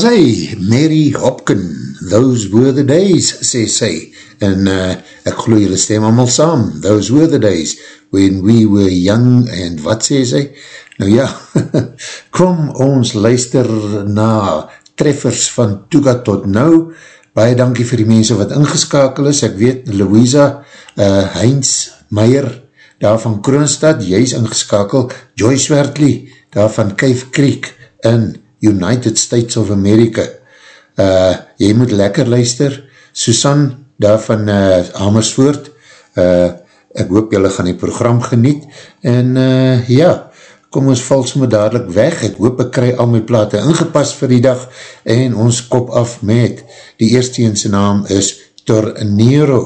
as hy, Mary Hopkin, those were the days, sê sy, en uh, ek geloof julle stem allemaal saam, those were the days, when we were young, en wat sê sy? Nou ja, kom ons luister na treffers van Tuga tot nou, baie dankie vir die mense wat ingeskakel is, ek weet, Louisa uh, Heinz Meyer, daar van Kroonstad, jy is ingeskakel, Joyce Wertley, daar van Cave Creek, in United States of America. Uh, jy moet lekker luister. Susan, daar van uh, Amersfoort, uh, ek hoop jylle gaan die program geniet. En uh, ja, kom ons val somme dadelijk weg. Ek hoop ek kry al my plate ingepas vir die dag. En ons kop af met, die eerste eense naam is Tornero,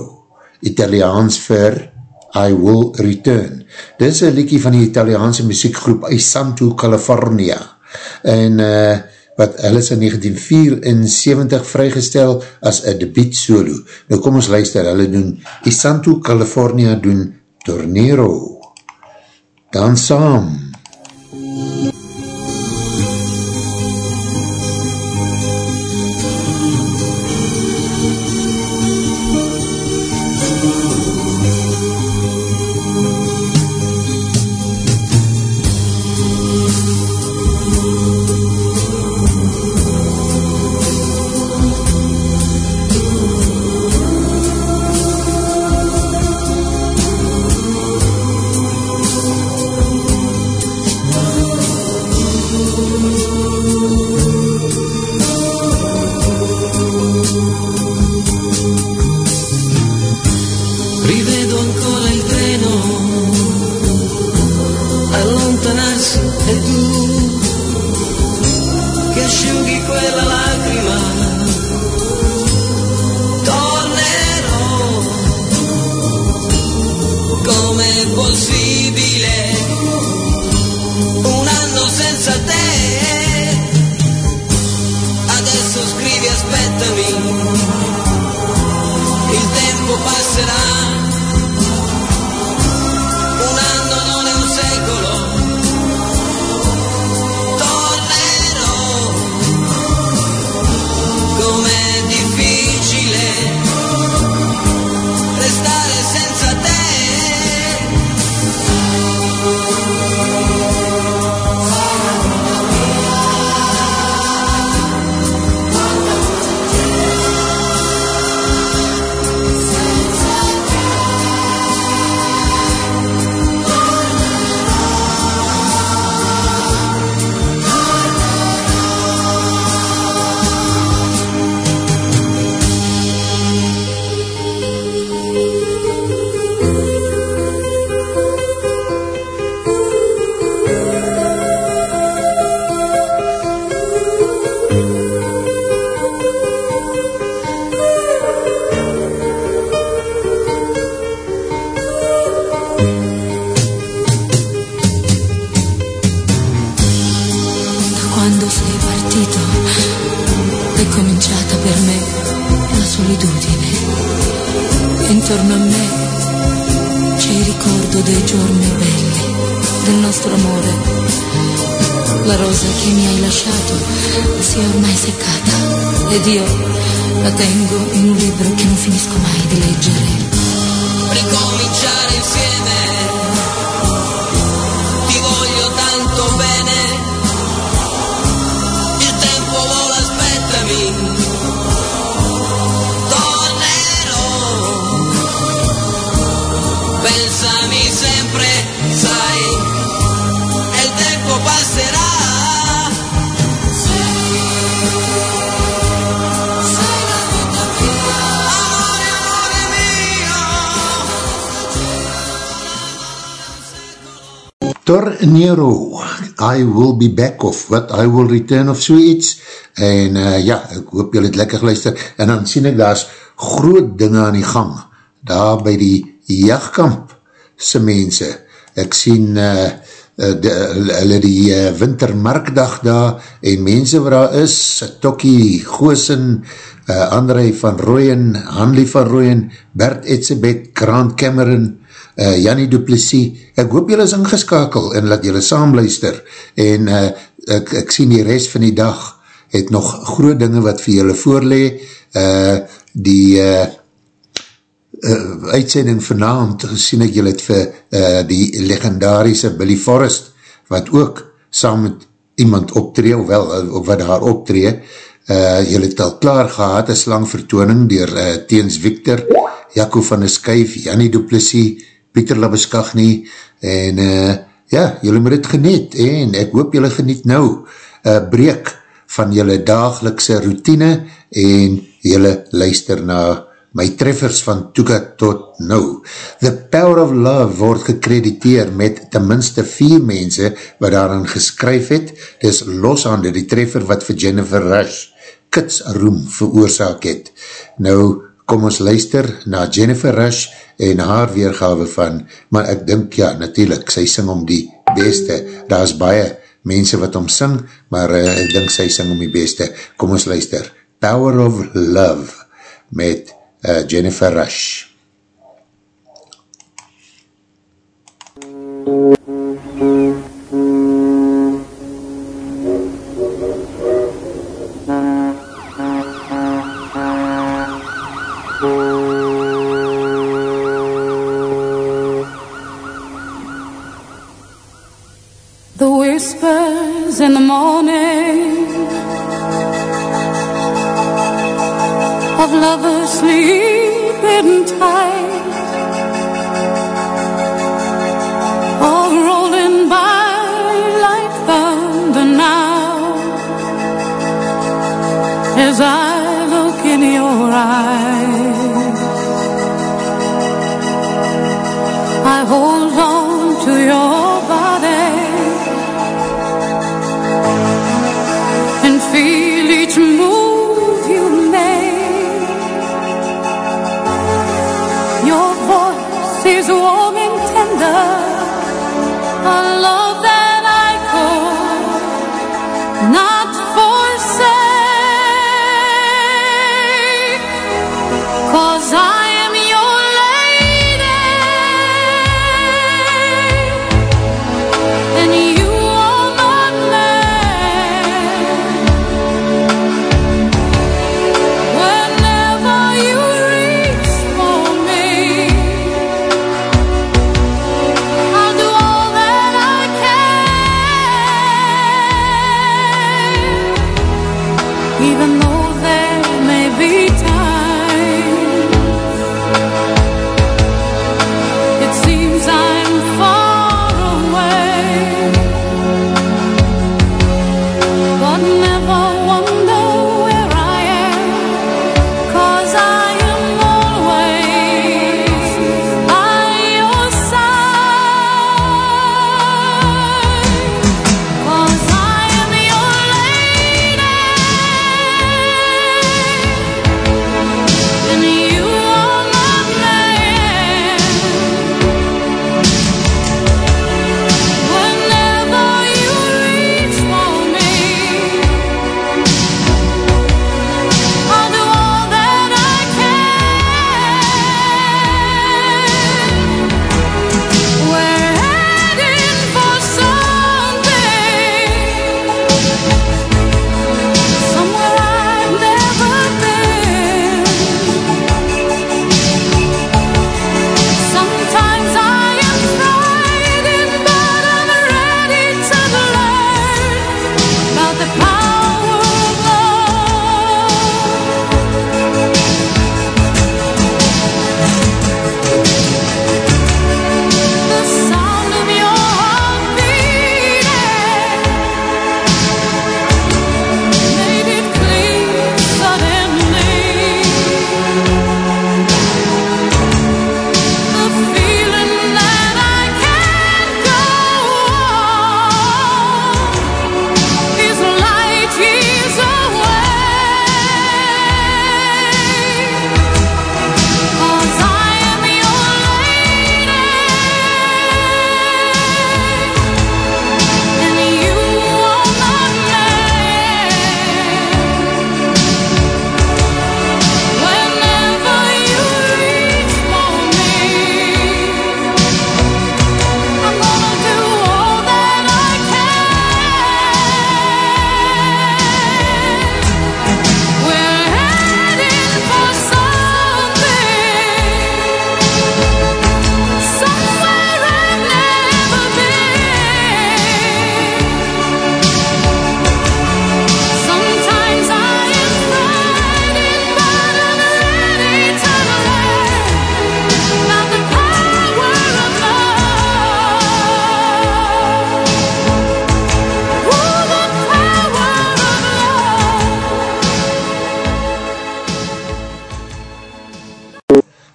Italiaans vir I Will Return. Dit is een liekie van die Italiaanse muziekgroep Isanto, California en uh, wat hulle is in 1974 vrygestel as een debiet solo. Nou kom ons luister, hulle doen Isanto, California doen Tornero. Dan saam. I will be back of what I will return of so iets. En uh, ja, ek hoop julle het lekker geluister. En dan sien ek daar is groot dinge aan die gang. Daar by die jachtkamp se mense, ek sien uh, hulle die uh, wintermarkdag daar en mense waar daar is, Tokkie Goosen, uh, André van Rooyen, Hanlie van Rooyen, Bert Etzebek, Grant Cameron, uh, Jannie Duplessis, ek hoop jylle is ingeskakel en laat jylle saamluister en uh, ek, ek sien die rest van die dag het nog groot dinge wat vir jylle voorlee, uh, die uh, uh, uitsending vanavond sien ek jylle het vir uh, die legendarische Billy Forrest, wat ook saam met iemand optree, of wel, of wat daar optree, uh, jylle het al klaar gehad, een slang vertooning, dier uh, Teens Victor, Jaco van der Skyf, Jannie Duplessis, Pieter Labeskaghni, en uh, ja, jylle moet het geniet, en ek hoop jylle geniet nou, uh, breek van jylle dagelikse routine, en jylle luister na my treffers van Toeka tot nou. The Power of Love word gekrediteer met tenminste vier mense wat daarin geskryf het, dis loshande die treffer wat vir Jennifer Rush kits roem veroorzaak het. Nou, kom ons luister na Jennifer Rush en haar weergawe van, maar ek dink ja, natuurlijk, sy sing om die beste, daar is baie mense wat om sing, maar uh, ek dink sy sing om die beste, kom ons luister, Power of Love, met uh, Jennifer Rush. I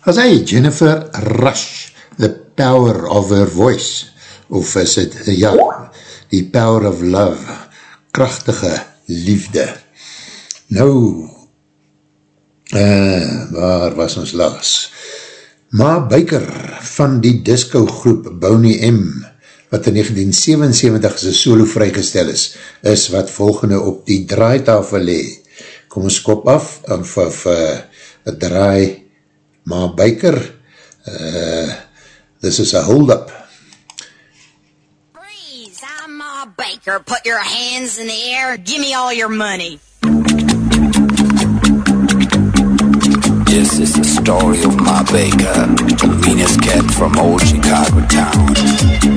as hy, Jennifer Rush, The Power of Her Voice, of is het, ja, The Power of Love, krachtige liefde. Nou, uh, waar was ons laas? Ma Baker van die disco groep Boney M, wat in 1977 as een solo vrygestel is, is wat volgende op die draaitafel lee. Kom ons kop af, of, of uh, draai Ma Baker, uh, this is a hold up. Freeze, I'm Ma Baker, put your hands in the air, give me all your money. This is the story of Ma Baker, the meanest cat from old Chicago town.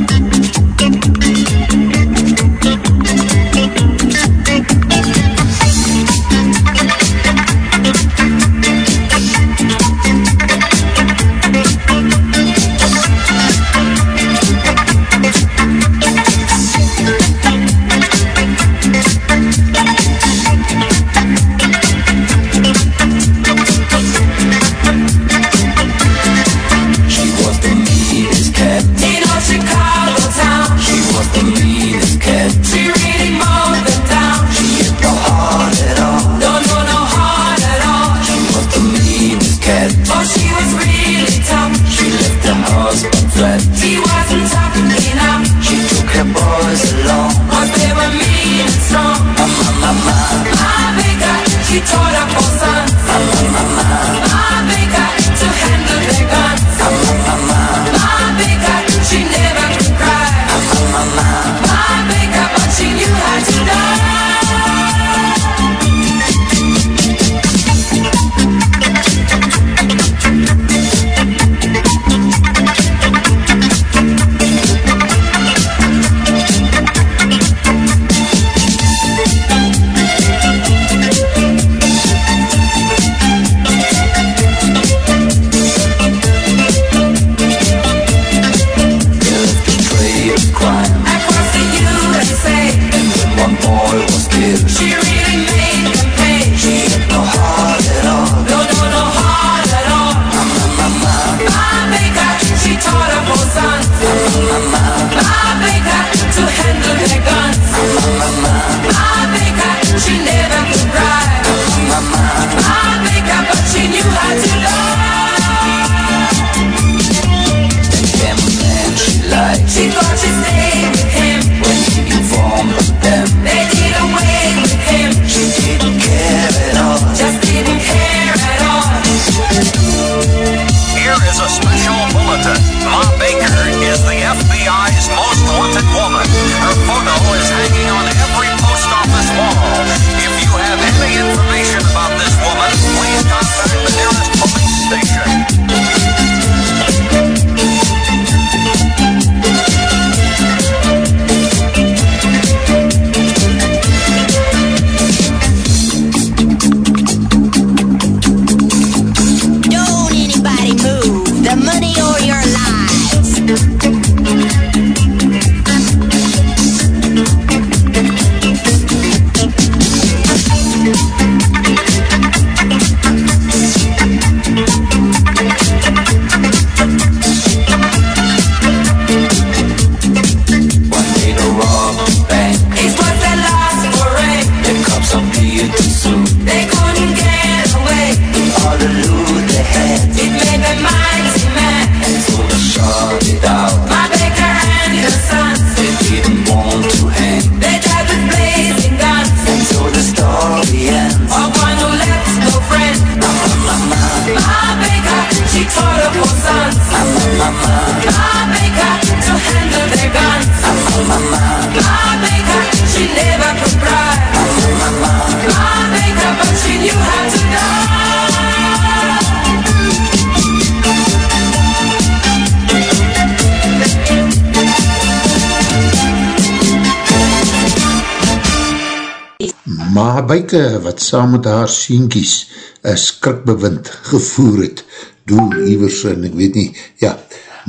Buike wat saam met haar sienkies een skrikbewind gevoer het, doe Ivers en ek weet nie, ja,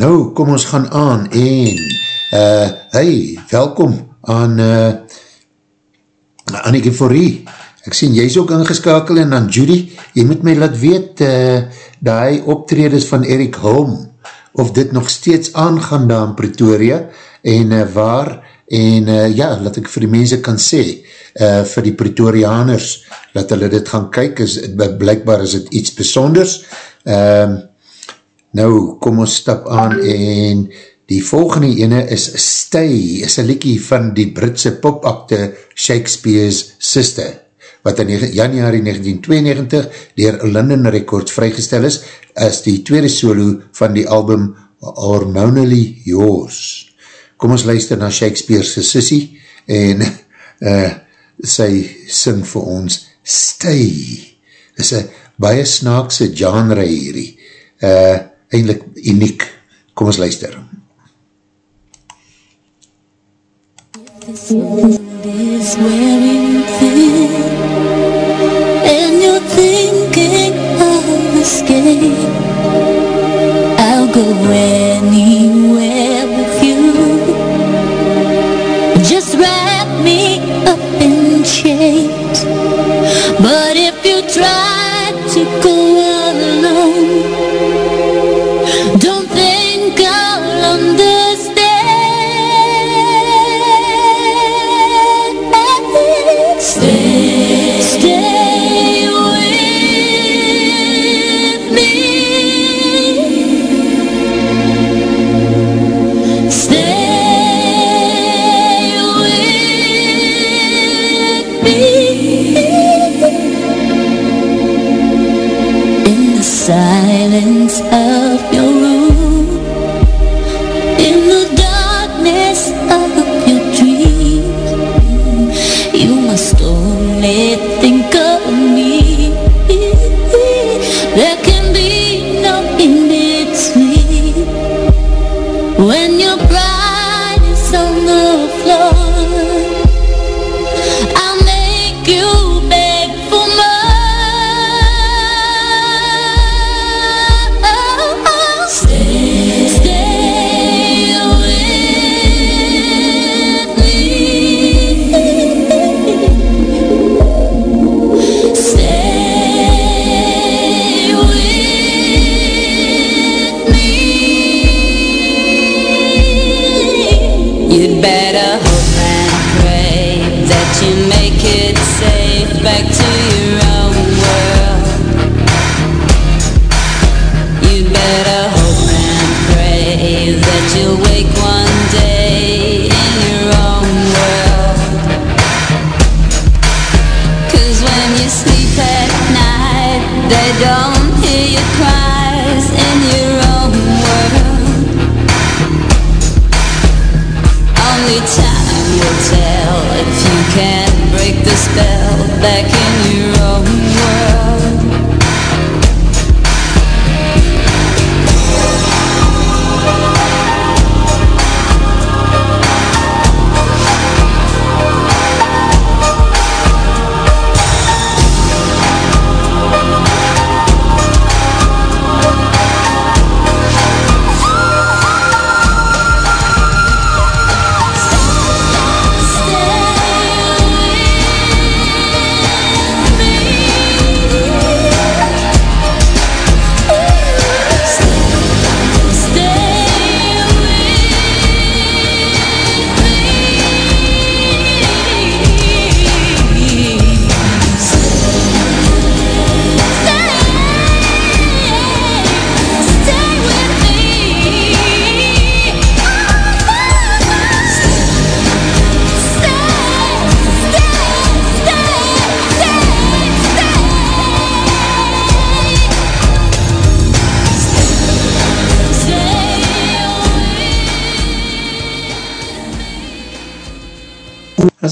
nou kom ons gaan aan en, uh, hey, welkom aan uh, Anneke Forrie, ek sien, jy is ook ingeskakel en dan Judy, jy moet my laat weet, uh, die optredes van Erik Holm, of dit nog steeds aangaan daar in Pretoria, en uh, waar, en uh, ja, laat ek vir die mense kan sê, uh, vir die Pretorianers, dat hulle dit gaan kyk, is, blijkbaar is het iets besonders, uh, nou, kom ons stap aan, en die volgende ene is Stay, is een liekie van die Britse popakte Shakespeare's Sister, wat in januari 1992 dier London Records vrygestel is, as die tweede solo van die album Hormonally Yours. Kom ons luister na Shakespeare's sissie en uh, sy sing vir ons Stay. Is een baie snaakse genre hierdie. Uh, eindelijk uniek. Kom ons luister. This is wearing thin escape. I'll go anywhere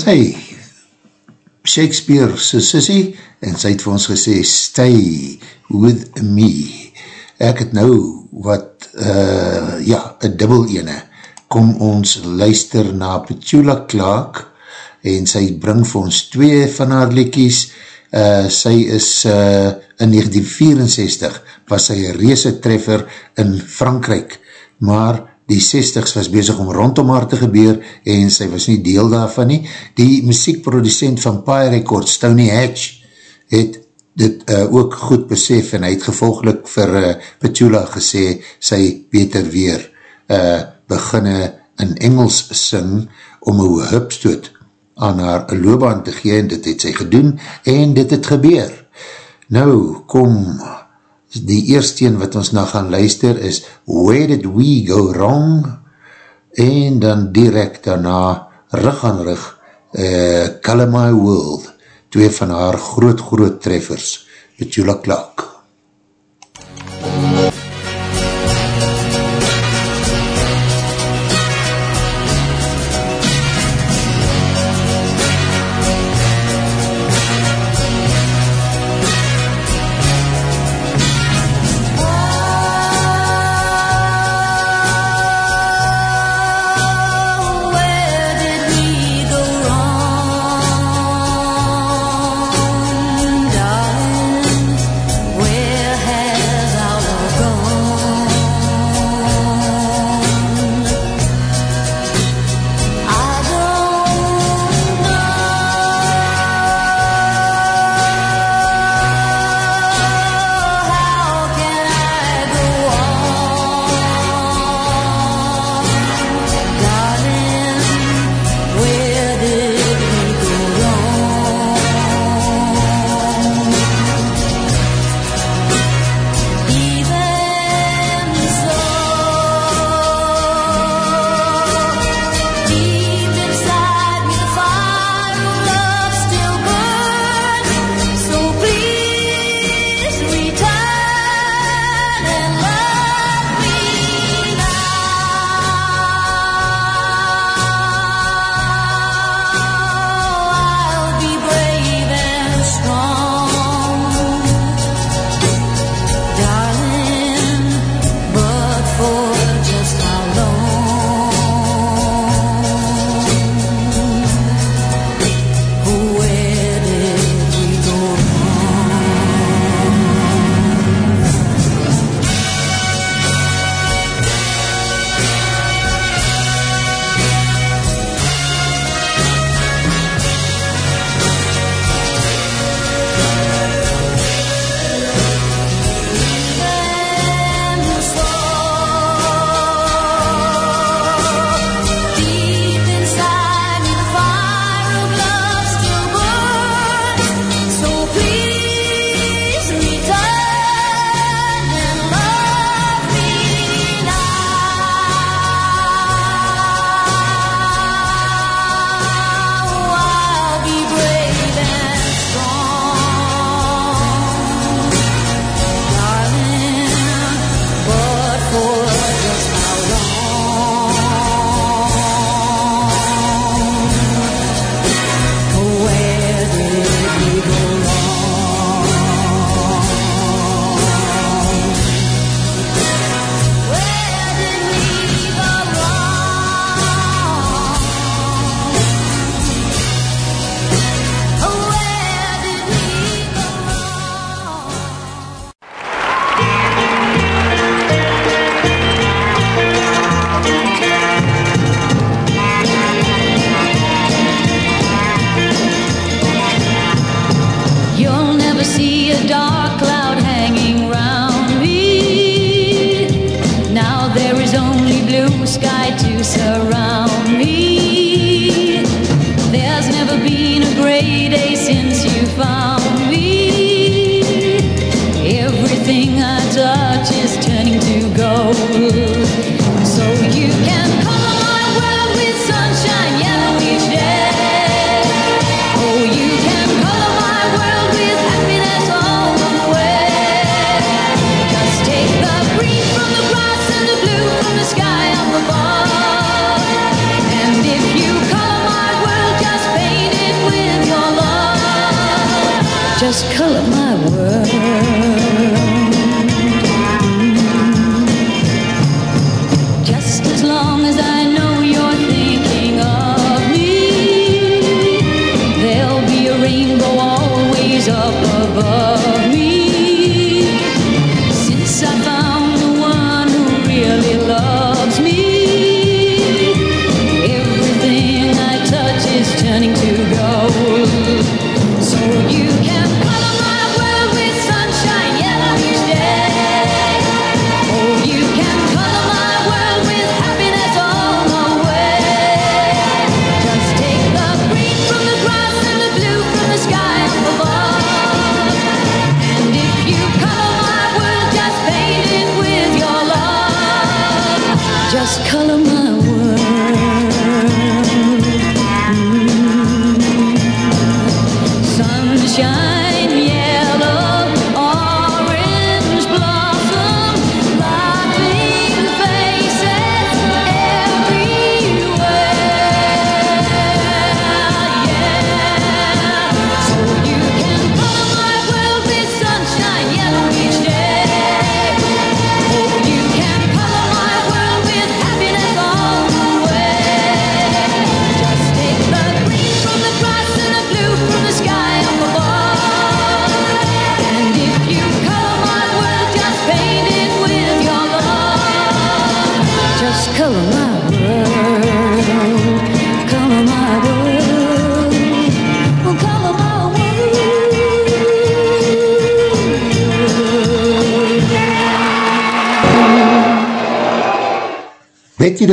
as hy Shakespeare sy sissie en sy het vir ons gesê stay with me. Ek het nou wat uh, ja, een dubbel ene. Kom ons luister na Petula Clark en sy bring vir ons twee van haar liekies uh, sy is uh, in 1964 was sy een reese treffer in Frankrijk maar die 60s was bezig om rondom haar te gebeur en sy was nie deel daarvan nie. Die muziekproducent van Pie Records, Tony Hatch, het dit uh, ook goed besef en hy het gevolgelik vir uh, Petula gesê, sy beter weer uh, beginne in Engels sing om een hupstoot aan haar loopbaan te gee en dit het sy gedoen en dit het gebeur. Nou kom die eerste een wat ons nou gaan luister is Where Did We Go Wrong? En dan direct daarna rug aan rug uh, Color My World. Twee van haar groot groot treffers Petula Clark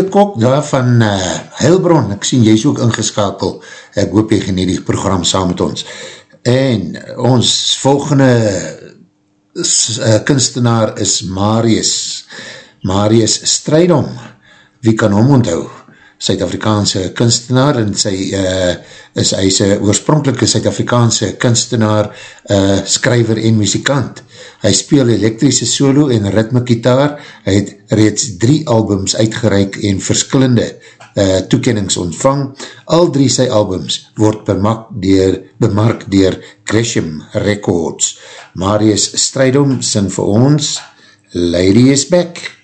Kok daar van uh, Heilbron, ek sien jy is ook ingeskakel, ek hoop jy genie die program saam met ons. En ons volgende uh, kunstenaar is Marius, Marius Strijdom, wie kan hom onthou? Suid-Afrikaanse kunstenaar en sy uh, is hy sy oorspronkelike Suid-Afrikaanse kunstenaar, uh, skryver en muzikant. Hy speel elektrische solo en ritme gitaar, hy het reeds drie albums uitgereik en verskillende uh, toekennings ontvang. Al drie sy albums word dier, bemark dier Gresham Records. Marius Strijdom sing vir ons Lady is Back.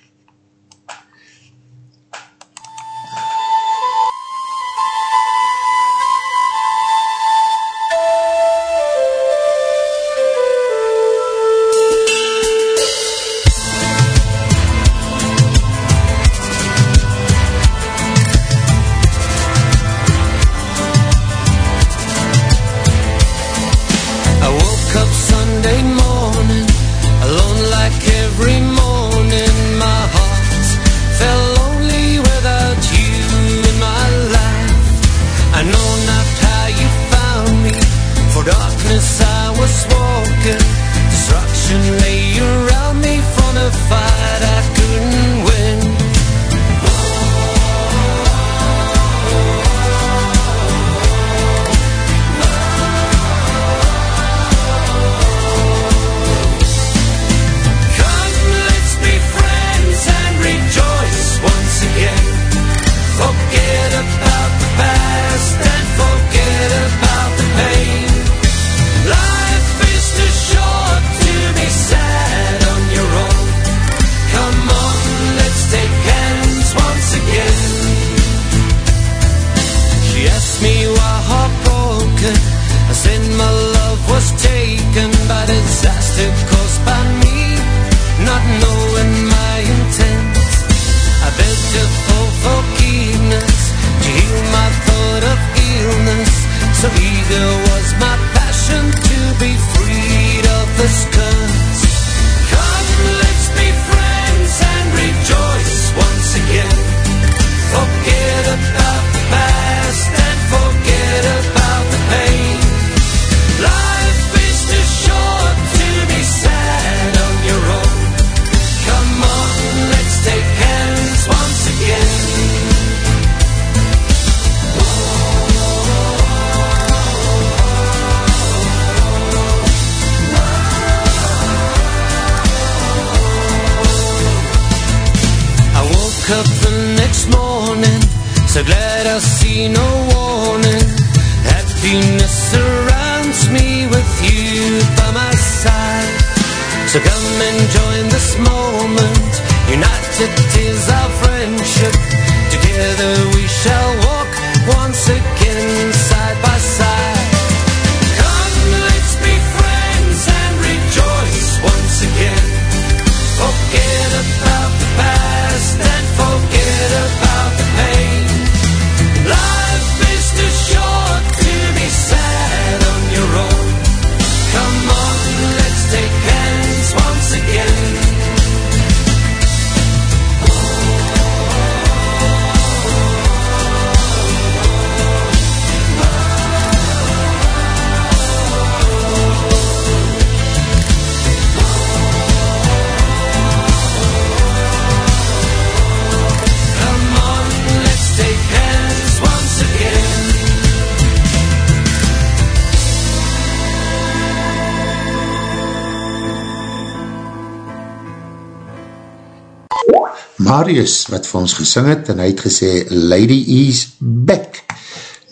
Marius wat vir ons gesing het en hy het gesê Lady is back.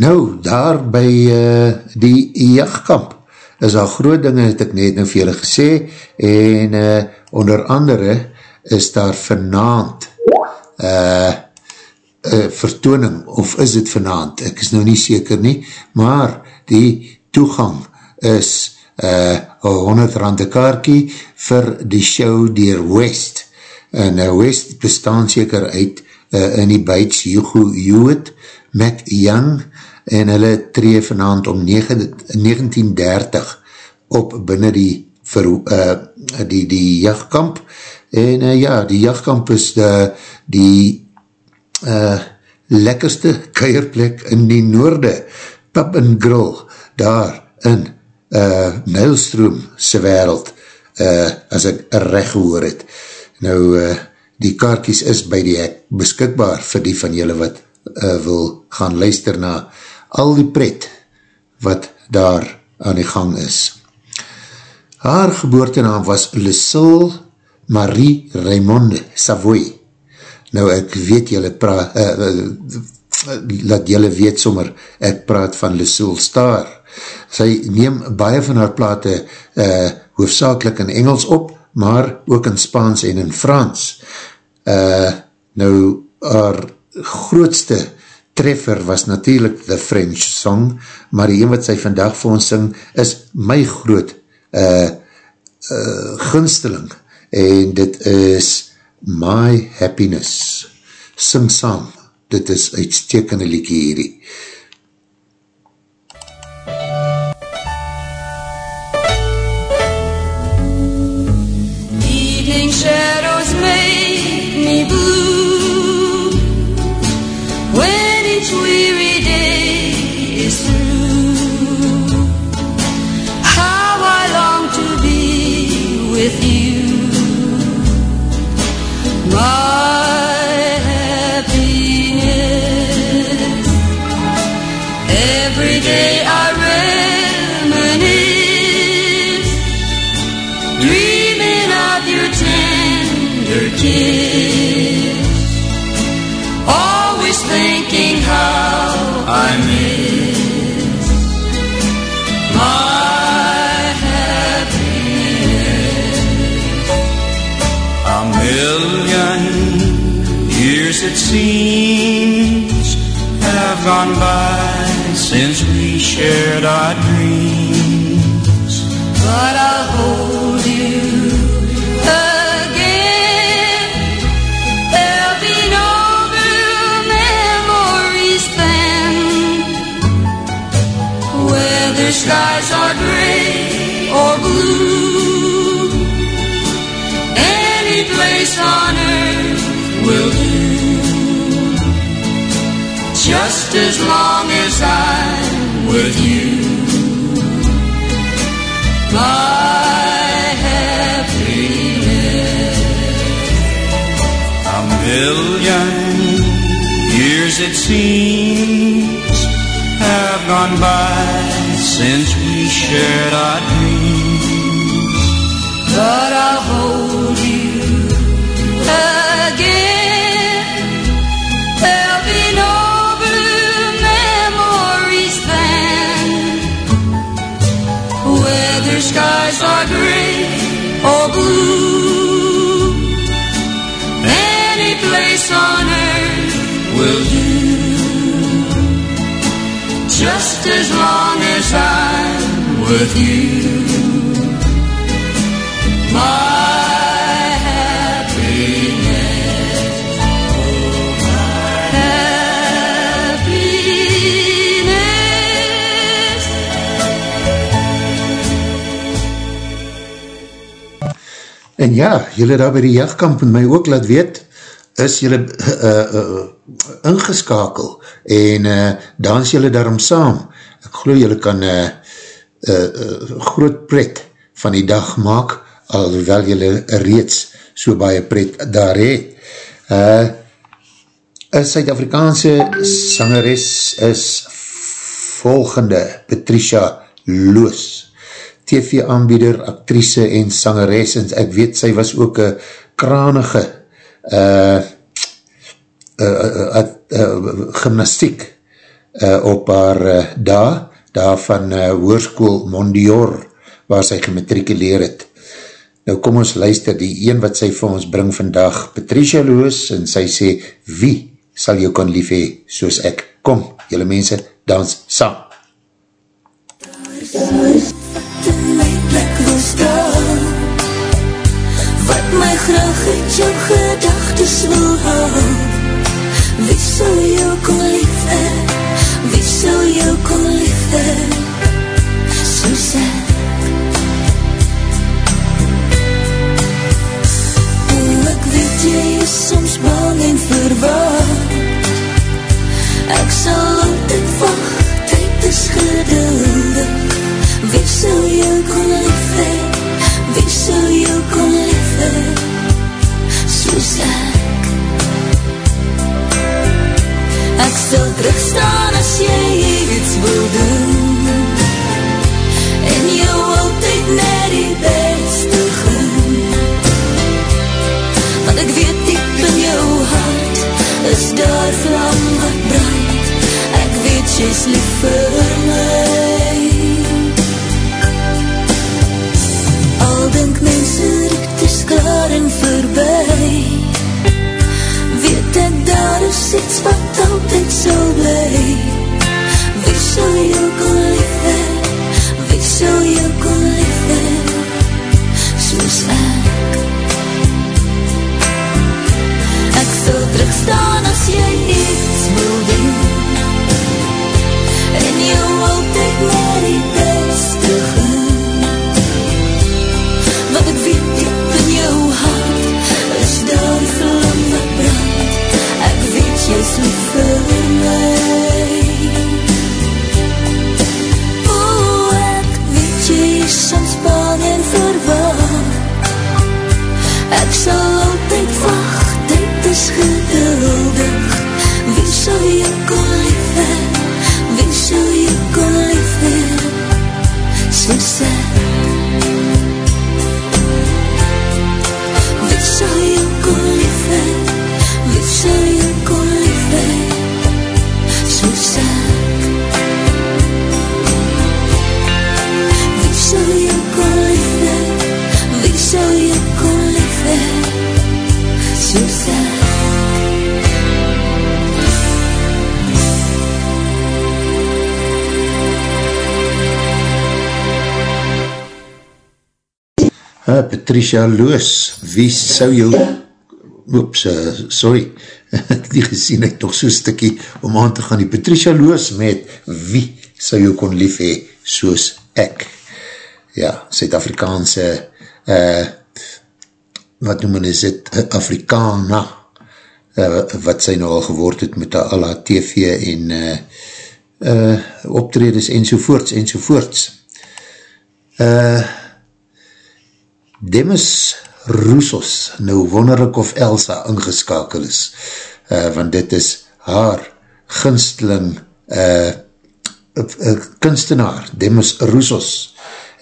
Nou, daar by uh, die jachtkamp is al groot dinge het ek net nou vir julle gesê en uh, onder andere is daar vanavond uh, uh, vertooning of is dit vanavond, ek is nou nie seker nie, maar die toegang is uh, 100 rand kaartkie vir die show dier West en uh, West bestaan seker uit uh, in die Bites Hugo Hewitt, Mac Young en hulle tree vanavond om 9, 1930 op binnen die, ver, uh, die, die jachtkamp en uh, ja, die jachtkamp is de, die uh, lekkerste keierplek in die noorde, Pub and Grill, daar in uh, Nijlstroom se wereld, uh, as ek recht gehoor het. Nou, uh, die kaartjes is by die hek beskikbaar vir die van julle wat uh, wil gaan luister na al die pret wat daar aan die gang is. Haar geboortenaam was Lucille Marie Raymonde Savoy. Nou ek weet julle praat, uh, uh, laat julle weet sommer, ek praat van Lucille Star. Sy neem baie van haar plate uh, hoofdzakelik in Engels op, maar ook in Spaans en in Frans. Uh, nou, haar grootste treffer was natuurlijk The French Song, maar die een wat sy vandag vir ons sing, is my groot uh, uh, gunsteling, en dit is My Happiness. Sing saam, dit is uitstekende liekie hierdie. Seems have gone by since we shared our dreams. But I'll hold you again. There'll be no blue memories then. Whether skies are gray or blue, any place on just as long as I'm with you. My happiness. A million years it seems have gone by since we shared our dreams. Just as long as I'm with you. My happiness, oh my happiness. En ja, jylle daar by die jachtkamp en my ook laat weet, is jylle uh, uh, ingeskakel en uh, dans jylle daarom saam. Ek geloof jylle kan uh, uh, uh, groot pret van die dag maak, alhoewel jylle reeds so baie pret daar het. Uh, een Suid-Afrikaanse sangeres is volgende Patricia Loos. TV-aanbieder, actrice en sangeres, en ek weet sy was ook een kranige uh, uh, uh, uh, uh, gymnastiek uh, op haar uh, daar, daar van uh, Hoorskoel Mondior, waar sy gematrikuleer het. Nou kom ons luister die een wat sy vir ons bring vandag, Patricia Loos, en sy sê, wie sal jou kan lief hee, soos ek? Kom, jylle mense, dans saam. Wat my graag het jou gedagtes wil sal altyd wacht, tyd is geduldig. Wie sal jou kon lief hee, wie sal jou kon lief hee Soos ek. Ek sal terugstaan as jy iets wil doen. En jou altyd net die beste ek weet diep in jou hart is daar vlam brand is lief vir my. Al denk mense het is klaar en voorbij weet ek daar is iets wat altyd sal bly. Wie sal jou kon lief hee wie sal jou kon Patricia Loos, wie sou jou, oops, uh, sorry, die gesien het nog so stikkie om aan te gaan, die Patricia Loos met wie sou jou kon lief hee, soos ek. Ja, Suid-Afrikaanse, uh, wat noem men is het, Afrikana, uh, wat sy nou al geword het met al haar TV en uh, uh, optredes enzovoorts, enzovoorts. Eh, uh, Demis Roussos, nou wonder ek of Elsa ingeskakel is, uh, want dit is haar ginsteling uh, uh, kunstenaar, Demis Roussos,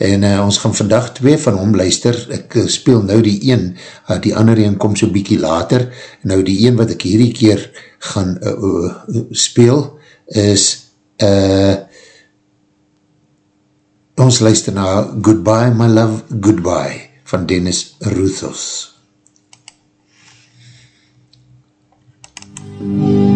en uh, ons gaan vandag twee van hom luister, ek speel nou die een, uh, die ander een kom so bykie later, nou die een wat ek hierdie keer gaan uh, uh, speel, is uh, ons luister na Goodbye My Love, Goodbye, van Dennis Ruthos. mich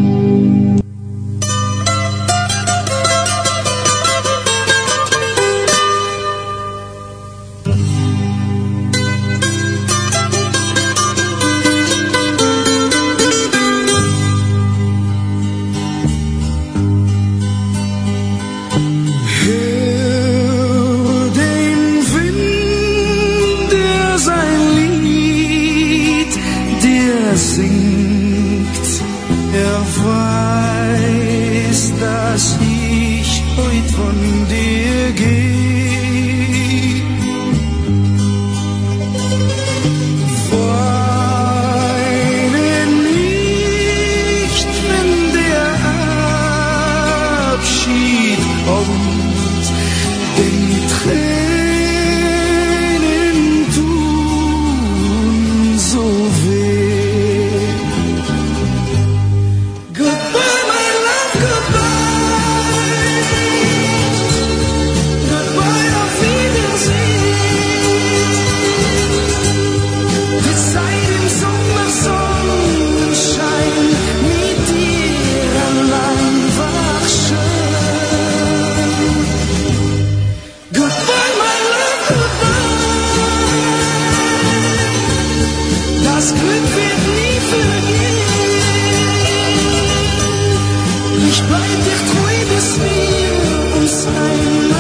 dich trübes Meer uns ein.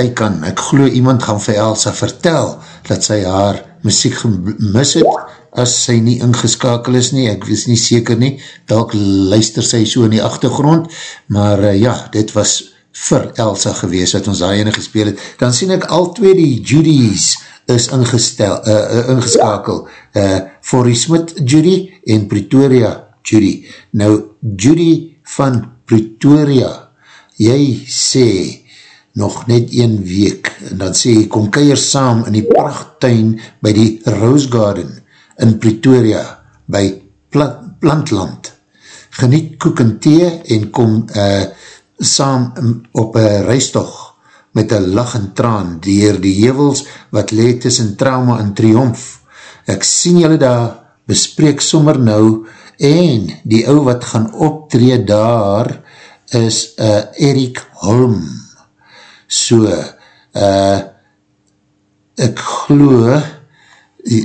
Net hy kan, ek glo iemand gaan vir Elsa vertel, dat sy haar muziek gemis het, as sy nie ingeskakel is nie, ek wees nie seker nie, dalk luister sy so in die achtergrond, maar uh, ja, dit was vir Elsa gewees, wat ons daar ene gespeel het, dan sien ek al twee die Judy's is ingestel, uh, uh, ingeskakel, uh, Forrie Smit Judy en Pretoria Judy. Nou, Judy van Pretoria, jy sê, nog net een week, en dan sê hy, kom keier saam in die prachttuin by die Rose Garden in Pretoria, by Plant, Plantland. Geniet koek en thee en kom uh, saam op een reistog met een lach en traan dier die hevels wat leed tussen trauma en triomf. Ek sien julle daar, bespreek sommer nou en die ou wat gaan optree daar is uh, Erik Holm so uh, ek glo die,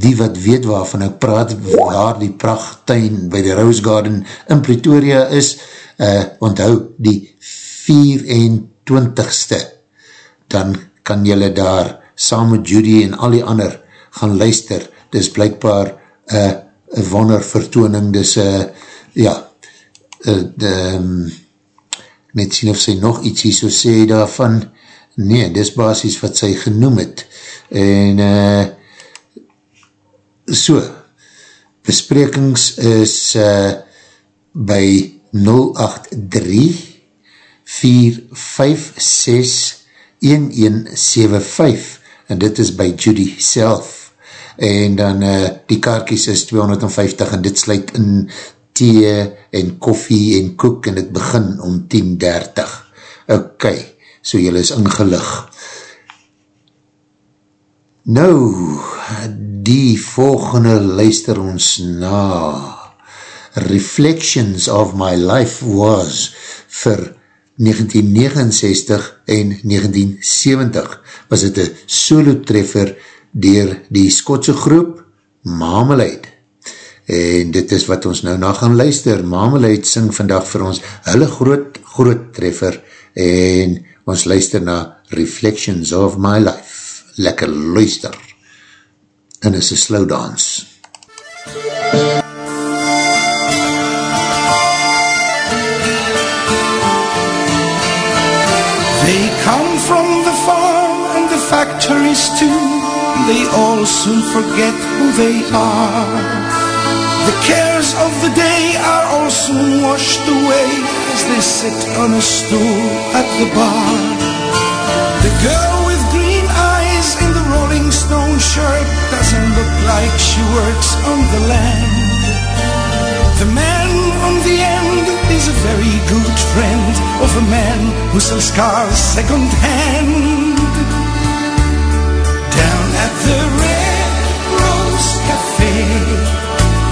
die wat weet waarvan ek praat waar die prachttuin by die Rose Garden in Pretoria is uh, onthou die 24ste dan kan jylle daar saam met Judy en al die ander gaan luister. Dis blijkbaar een uh, wonder vertooning dis uh, ja uh, de um, net sien of sy nog iets hier so sê daarvan, nee, dis basis wat sy genoem het, en uh, so, besprekings is uh, by 083-456-1175, en dit is by Judy self, en dan uh, die kaartjes is 250, en dit sluit in thee en koffie en koek en het begin om 10.30. Ok, so jylle is ingelig. Nou, die volgende luister ons na. Reflections of my life was vir 1969 en 1970 was het een solo treffer dier die Skotse groep Marmalade en dit is wat ons nou na gaan luister. Marmalade sing vandag vir ons hulle groot, groot treffer en ons luister na Reflections of My Life. Lekker luister. En is een slow dance. They come from the farm and the factories too. They all soon forget who they are. The cares of the day are all soon washed away as they sit on a stool at the bar. The girl with green eyes in the Rolling Stone shirt doesn't look like she works on the land. The man on the end is a very good friend of a man who sells cars second hand. Down at the railroad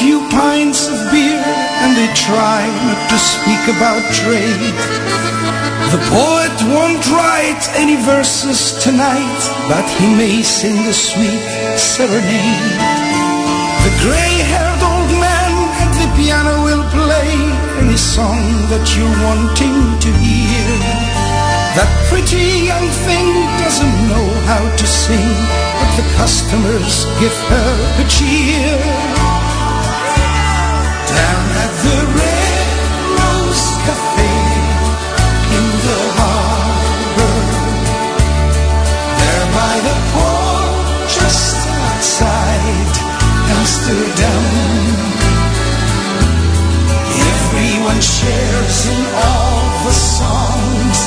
few pints of beer and they try not to speak about trade. The poet won't write any verses tonight, but he may sing a sweet serenade. The gray-haired old man at the piano will play any song that you're wanting to hear. That pretty young thing doesn't know how to sing, but the customers give her a cheer. Amsterdam. Everyone shares in all the songs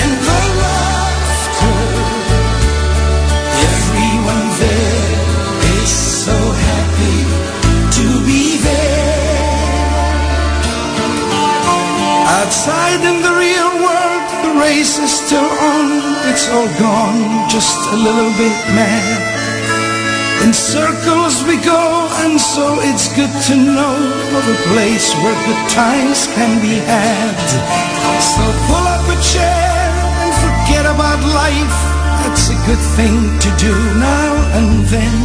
and the laughter. Everyone there is so happy to be there. Outside in the real world, the race is still on. It's all gone, just a little bit mad. Circles we go, and so it's good to know of a place where good times can be had. So pull up a chair and forget about life. That's a good thing to do now and then.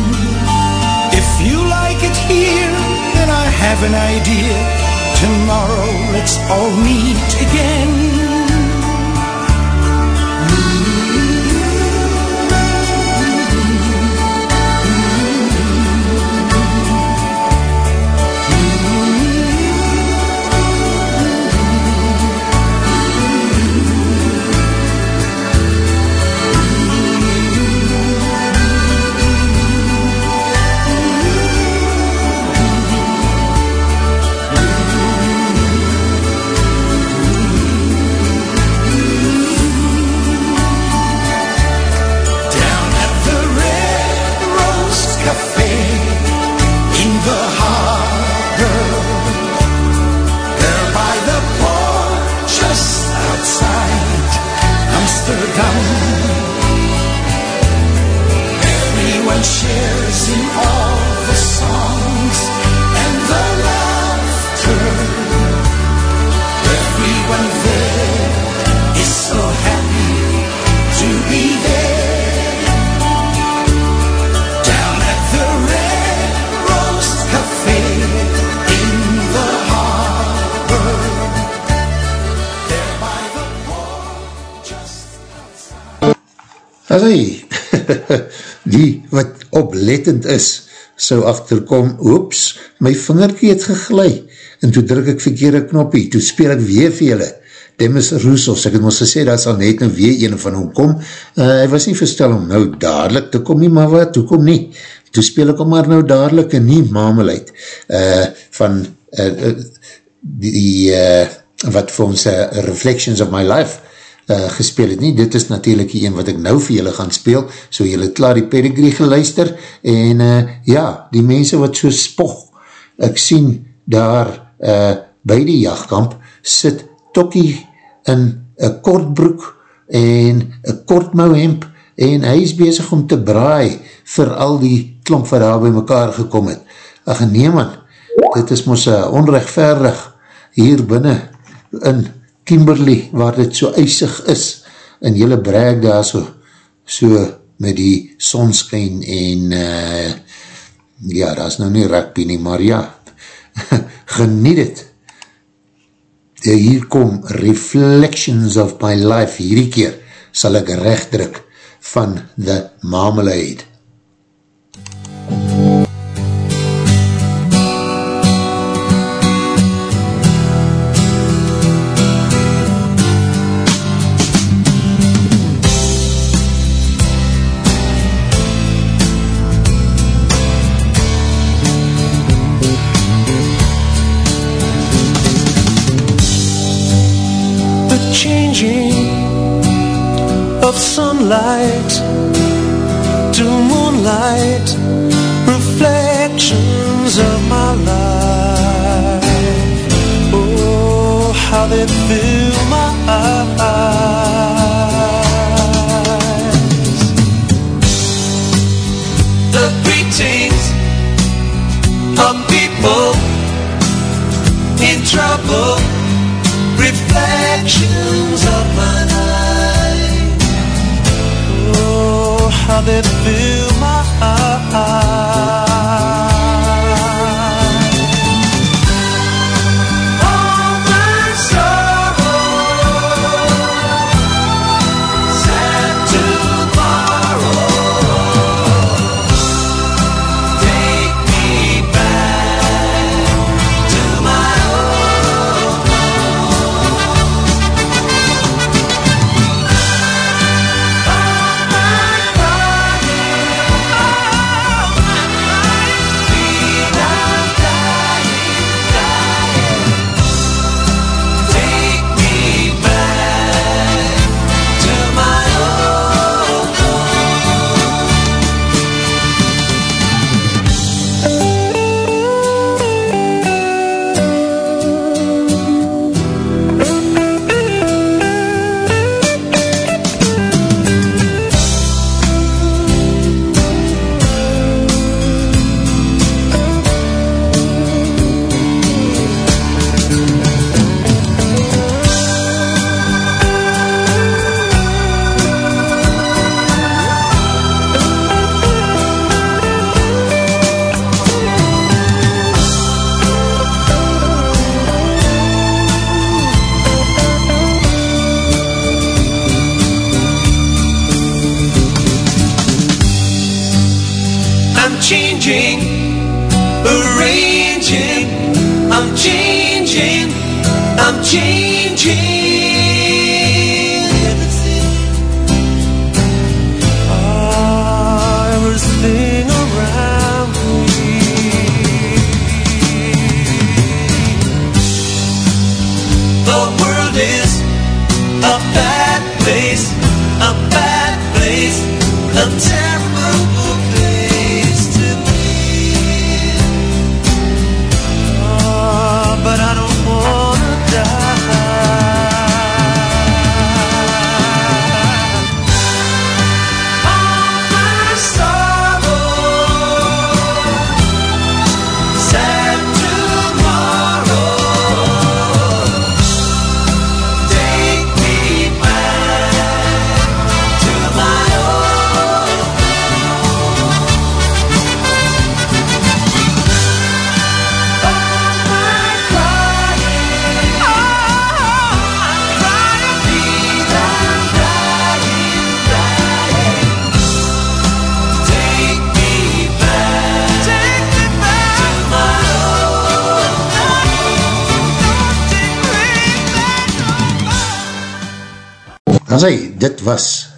If you like it here, then I have an idea. Tomorrow let's all meet again. Oplettend is, so achterkom, oeps, my vingerkie het geglui, en toe druk ek verkeerde knoppie, toe speel ek weer vir julle, Demis Roussos, ek het ons gesê, daar sal net nou weer een van hom kom, uh, hy was nie verstel om nou dadelijk te kom nie, maar wat, toe kom nie, toe speel ek om maar nou dadelijk en nie mameleid, uh, van uh, uh, die, uh, wat vir ons uh, Reflections of My Life, uh, gespeel het nie, dit is natuurlijk die een wat ek nou vir julle gaan speel, so julle klaar die pedigree geluister, en uh, ja, die mense wat so spog, ek sien daar uh, by die jachtkamp, sit Tokkie in een kortbroek en een kortmouwhemp, en hy is bezig om te braai vir al die klomp wat daar by mekaar gekom het. Ach nee man, dit is mos uh, onrechtverdig hier binnen in Kimberley, waar dit so eisig is, en jylle breek daar so, so met die sonskijn en uh, ja, daar is nou nie rugby nie, maar ja, geniet het. Ja, hier kom Reflections of My Life, hierdie keer sal ek rechtdruk van The Marmalade. How they fill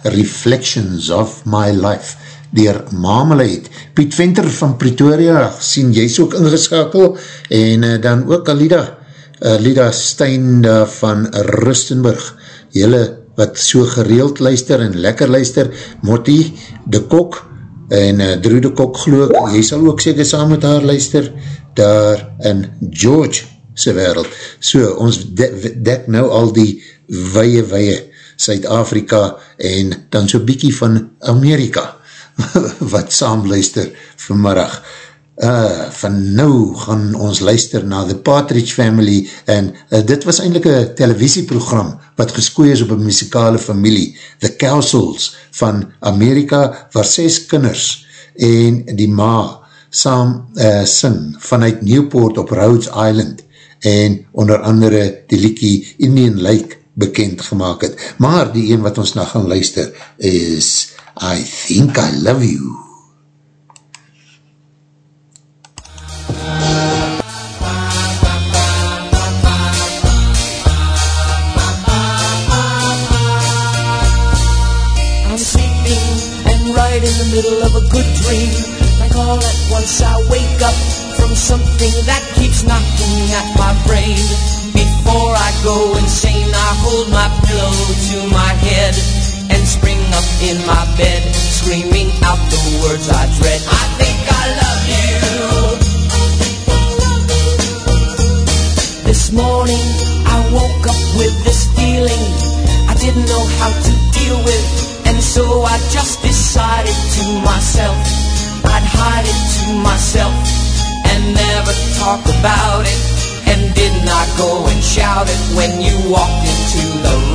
Reflections of My Life dier Marmalade. Piet Venter van Pretoria, sien jy is ook ingeskakel, en uh, dan ook Alida, Alida Stein daar van Rustenburg, jylle wat so gereeld luister en lekker luister, Motti, De Kok, en uh, Drew De Kok geloof, jy sal ook seker saam met haar luister, daar in George se wereld. So, ons dek, dek nou al die weie weie Suid-Afrika en dan so bykie van Amerika wat saam luister vanmiddag. Uh, van nou gaan ons luister na The Partridge Family en uh, dit was eindelijk een televisieprogram wat geskooi is op een muzikale familie, The Castles van Amerika, waar ses kinders en die ma saam uh, sing vanuit Newport op Rhodes Island en onder andere die liekie Indian Lake bekend gemaakt het. Maar die een wat ons na gaan luister is I Think I Love You. Right in the middle of a good dream. Like all at once I wake up from something that keeps knocking at my brain. Before I go insane, I hold my pillow to my head and spring up in my bed, screaming out the words I dread. I think I love you. This morning I woke up with this feeling I didn't know how to deal with, and so I just decided to myself I'd hide it to myself and never talk about it. And didn't go and shout it when you walked into the room?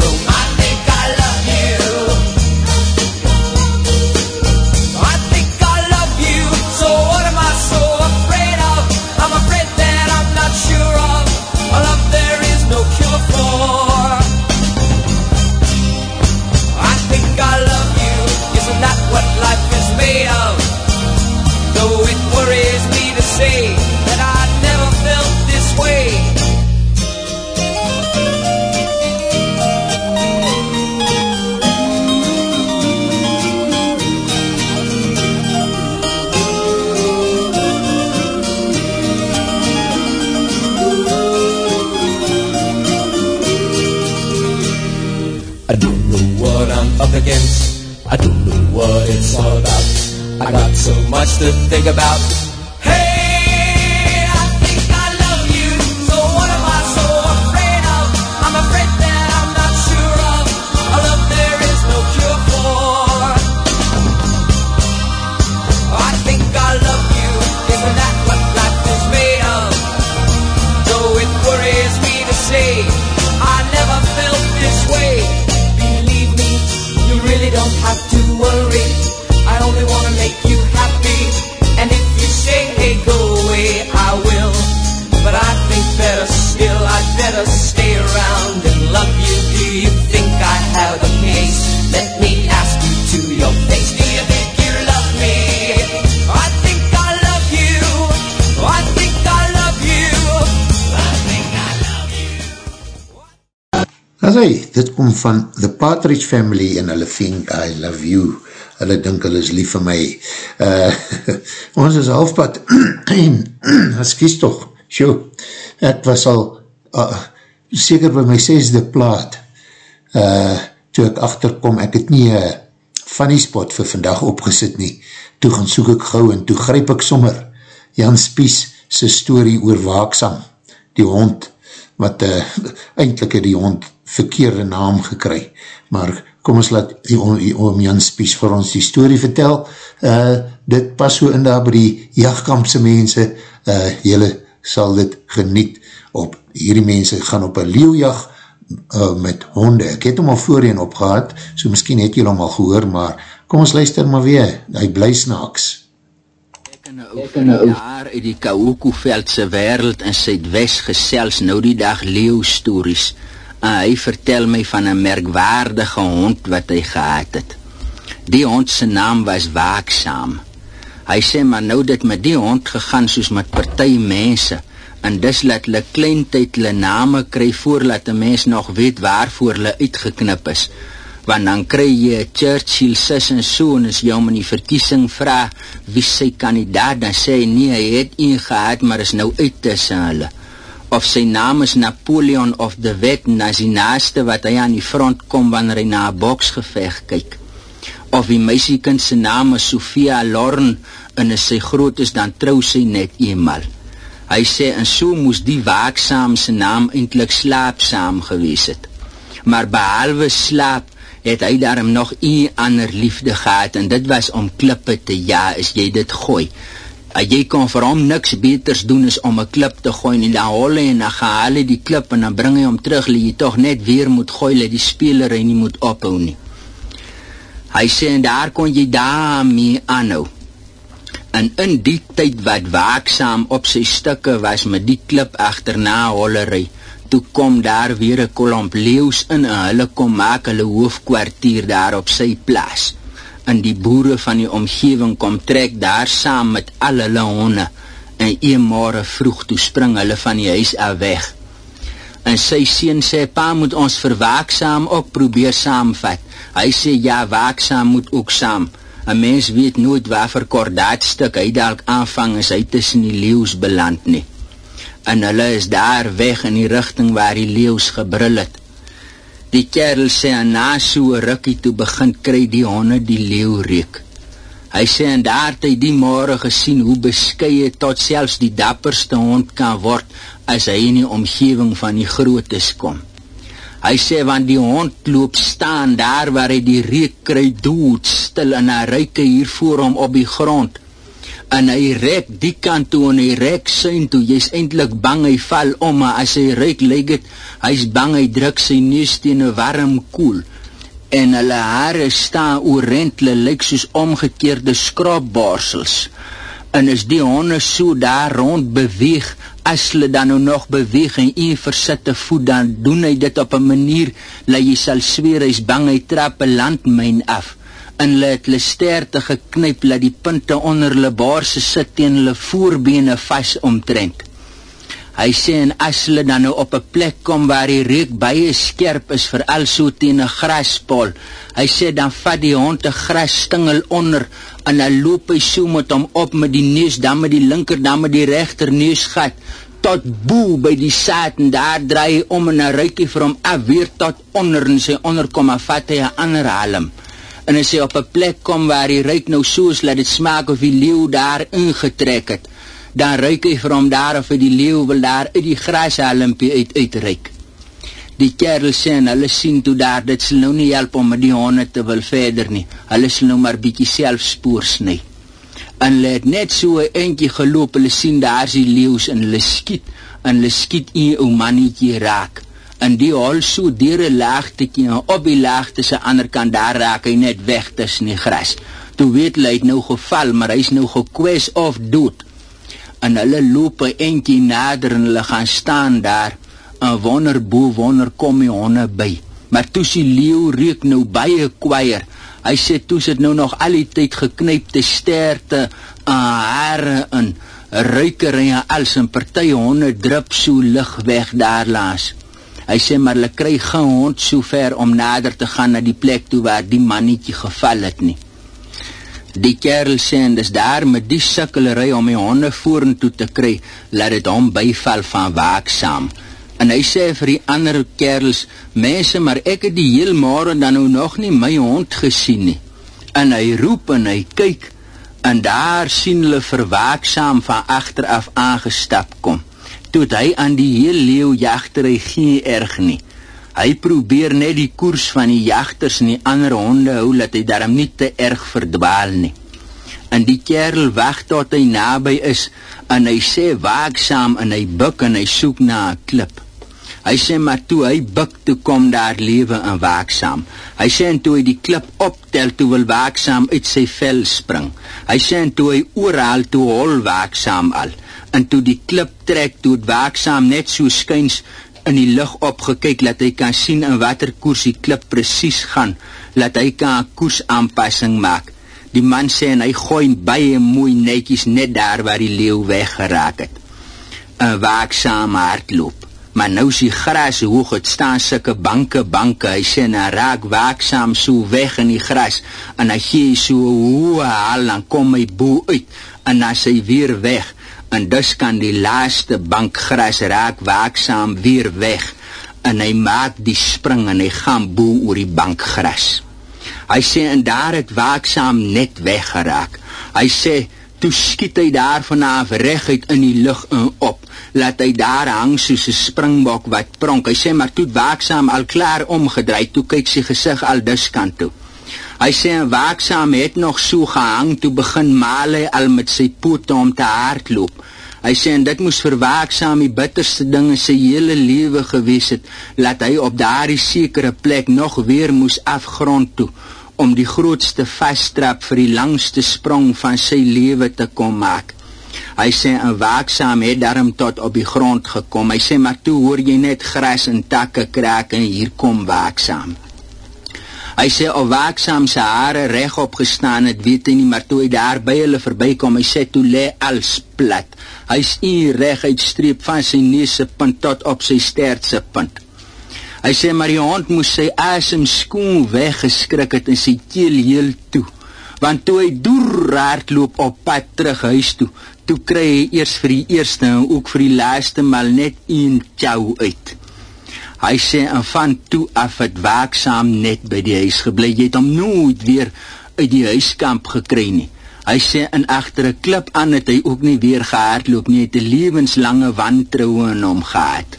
What it's all about. I got so much to think about. Kom van The Partridge Family en hulle think I love you. Hulle dink hulle is lief vir my. Uh, ons is halfpad en, excuse toch, sjo, ek was al uh, seker by my sesde plaat uh, toe ek achterkom, ek het nie een funny spot vir vandag opgesit nie. Toe gaan soek ek gauw en toe gryp ek sommer Jan Spies sy story oor waaksam, die hond, wat uh, eindelijk het die hond verkeerde naam gekry, maar kom ons laat die oom Jan Spies vir ons die story vertel, uh, dit pas so in daar by die jachtkampse mense, uh, jylle sal dit geniet op, hierdie mense gaan op een leeuwjacht uh, met honde, ek het hom al voorheen opgehad, so miskien het jylle hom al gehoor, maar kom ons luister maar weer, hy bly snaaks. Ek in een jaar uit die Kaokoveldse wereld in Zuidwest gesels nou die dag leeuwstories en hy vertel my van een merkwaardige hond wat hy gehad het. Die hond sy naam was Waaksaam. Hy sê maar nou dit met die hond gegaan soos met partij mense en dis laat hulle klein tyd hulle name kry voordat een mens nog weet waarvoor hulle uitgeknip is want dan kry jy Churchill sis en so en as jy om in die verkiesing vraag wie sy kandidaat, dan sê hy nie, hy het een gehad, maar is nou uit tussen hulle. Of sy naam is Napoleon of de Wet, en is die naaste wat hy aan die front kom wanneer hy na een boksgeveg kyk. Of die meisiekind sy naam is Sophia Lorn, en as sy groot is, dan trou sy net eenmaal. Hy sê, en so moes die waaksaam sy naam eindelijk slaapsaam gewees het. Maar behalwe slaap, het hy daarom nog een ander liefde gehad en dit was om klippe te ja, as jy dit gooi. Jy kon vir hom niks beters doen as om een klip te gooi en dan hol hy en dan gehaal hy die klip en dan bring hy hom terug, dat jy toch net weer moet gooi, dat die speler hy nie moet ophou nie. Hy sê, en daar kon jy daarmee aanhou. En in die tyd wat waaksaam op sy stikke was met die klip achterna hollerij, toe kom daar weer een kolomp leeuws in en hulle kom maak hulle hoofdkwartier daar op sy plaas. En die boere van die omgeving kom trek daar saam met al hulle honde en een morgen vroeg toe spring hulle van die huis af weg. En sy sien sê, pa moet ons verwaaksaam ook probeer saamvat. Hy sê, ja, waaksaam moet ook saam. Een mens weet nooit waar vir kordaatstuk hy dalk aanvang as hy tussen die leeuws beland nie en hulle is daar weg in die richting waar die leeuws gebrul het. Die kerel sê, en na soe rukkie toe begin kry die honde die leeuw reek. Hy sê, en daar het hy die morgen gesien hoe beskye tot selfs die dapperste hond kan word as hy in die omgeving van die grootes kom. Hy sê, want die hond loop staan daar waar hy die reek kry dood stil en hy ruike hier voor hom op die grond en hy rek die kant toe en hy rek syn toe. Jy's eintlik bang hy val om maar as hy ryk lyk dit hy's bang hy druk sy neus teen 'n warm koel. En hulle hare staan oorent hulle lyk soos omgekeerde skraapbarsels en as die honde so daar rond beweeg as hulle dan nou nog beweeg en u versitte voet dan doen hy dit op 'n manier dat jy sal sweer hy's bang hy trap 'n landmyn af en hulle het hulle sterte geknyp dat die punte onder hulle baarse sit teen hulle voorbene vas omtrent. Hy sê en as hulle dan nou op 'n plek kom waar die reuk baie skerp is vir also teen 'n graspol, hy sê dan vat die hond 'n grasstingel onder en dan loop hy so met hom op met die neus dan met die linker dan met die regter neusgat tot bo by die saad en daar draai hy om en 'n ruikie vir hom af weer tot onder en sy onderkom af vat hy 'n ander halm en hy op 'n plek kom waar hy ruik nou soos laat dit smaak of die leeu daar ingetrek het, dan ruik hy vir hom daar of die leeu wil daar uit die grashalmpie uit uitryk. Die kerel sê en hulle sien toe daar dit sal nou nie help om met die honde te wil verder nie. Hulle sal nou maar bietjie self spoor sny. En hulle het net so 'n entjie geloop, hulle sien daar's die leeu's en hulle skiet en hulle skiet 'n ou mannetjie raak in die hol so deur 'n laagtetjie en op die laagte se ander kant daar raak hy net weg tussen die gras. Toe weet hy het nou geval, maar hy's nou gekwes of dood. En hulle loop 'n entjie nader en hulle gaan staan daar. 'n Wonder bo wonder kom die honde by. Maar toe sy leeu reuk nou baie kwaier. Hy sê toe sit nou nog al die tyd geknypte sterte hare in ruiker en als 'n party honde drup so lig weg daar laas. Hy sê maar hulle kry geen hond so ver om nader te gaan na die plek toe waar die mannetjie geval het nie. Die kerel sê en dis daar met die sukkelery om die honde vorentoe te kry, laat dit hom byval van waaksaam. En hy sê vir die ander kerels, mense, maar ek het die heel môre dan nou nog nie my hond gesien nie. En hy roep en hy kyk en daar sien hulle verwaaksaam van agter af aangestap kom toe hy aan die heel leeu jagtery geen erg nie. Hy probeer net die koers van die jagters en die ander honde hou dat hy daarom nie te erg verdwaal nie. En die kerel wag tot hy naby is en hy sê waaksaam en hy buik en hy soek na 'n klip. Hy sê maar toe hy buik toe kom daar lewe en waaksaam. Hy sê en toe hy die klip optel toe wil waaksaam uit sy vel spring. Hy sê en toe hy oral toe hol waaksaam al en toe die klip trek toe het waaksaam net so skuins in die lug opgekyk dat hy kan sien in watter koers die klip presies gaan dat hy kan 'n koersaanpassing maak. Die man sê en hy gooi baie mooi netjies net daar waar die leeu weggeraak het. 'n waaksame hardloop. Maar nou sien gras hoog het staan sulke banke banke. Hy sê en hy raak waaksaam so weg in die gras. En hy gee so hoe al dan kom hy bo uit. En dan sy weer weg en dus kan die laaste bankgras raak waaksaam weer weg en hy maak die spring en hy gaan bo oor die bankgras. Hy sê en daar het waaksaam net weggeraak. Hy sê toe skiet hy daar vanaf reguit in die lug in op. Laat hy daar hang soos 'n springbok wat pronk. Hy sê maar toe waaksaam al klaar omgedry, toe kyk sy gesig al dus kant toe. Hy sê en waaksaam het nog so gehang toe begin Male al met sy pote om te hardloop. Hy sê en dit moes vir waaksaam die bitterste ding in sy hele lewe gewees het, laat hy op daardie sekere plek nog weer moes afgrond toe om die grootste vasstrap vir die langste sprong van sy lewe te kom maak. Hy sê en waaksaam het daarom tot op die grond gekom. Hy sê maar toe hoor jy net gras en takke kraak en hier kom waaksaam. Hy sê of waaksaam sy hare regop gestaan het, weet hy nie, maar toe hy daar by hulle verbykom, hy sê toe lê als plat. Hy is hier reg uitstreep van sy neus punt tot op sy stert se punt. Hy sê maar die hond moes sy asem skoon weggeskrik het en sy keel heel toe. Want toe hy deur hardloop op pad terug huis toe, toe kry hy eers vir die eerste en ook vir die laaste mal net een chou uit. Hy sê en van toe af het waaksaam net by die huis gebly. Jy het hom nooit weer uit die huiskamp gekry nie. Hy sê in agter 'n klip aan het hy ook nie weer gehardloop nie. Hy het 'n lewenslange wantroue in hom gehad.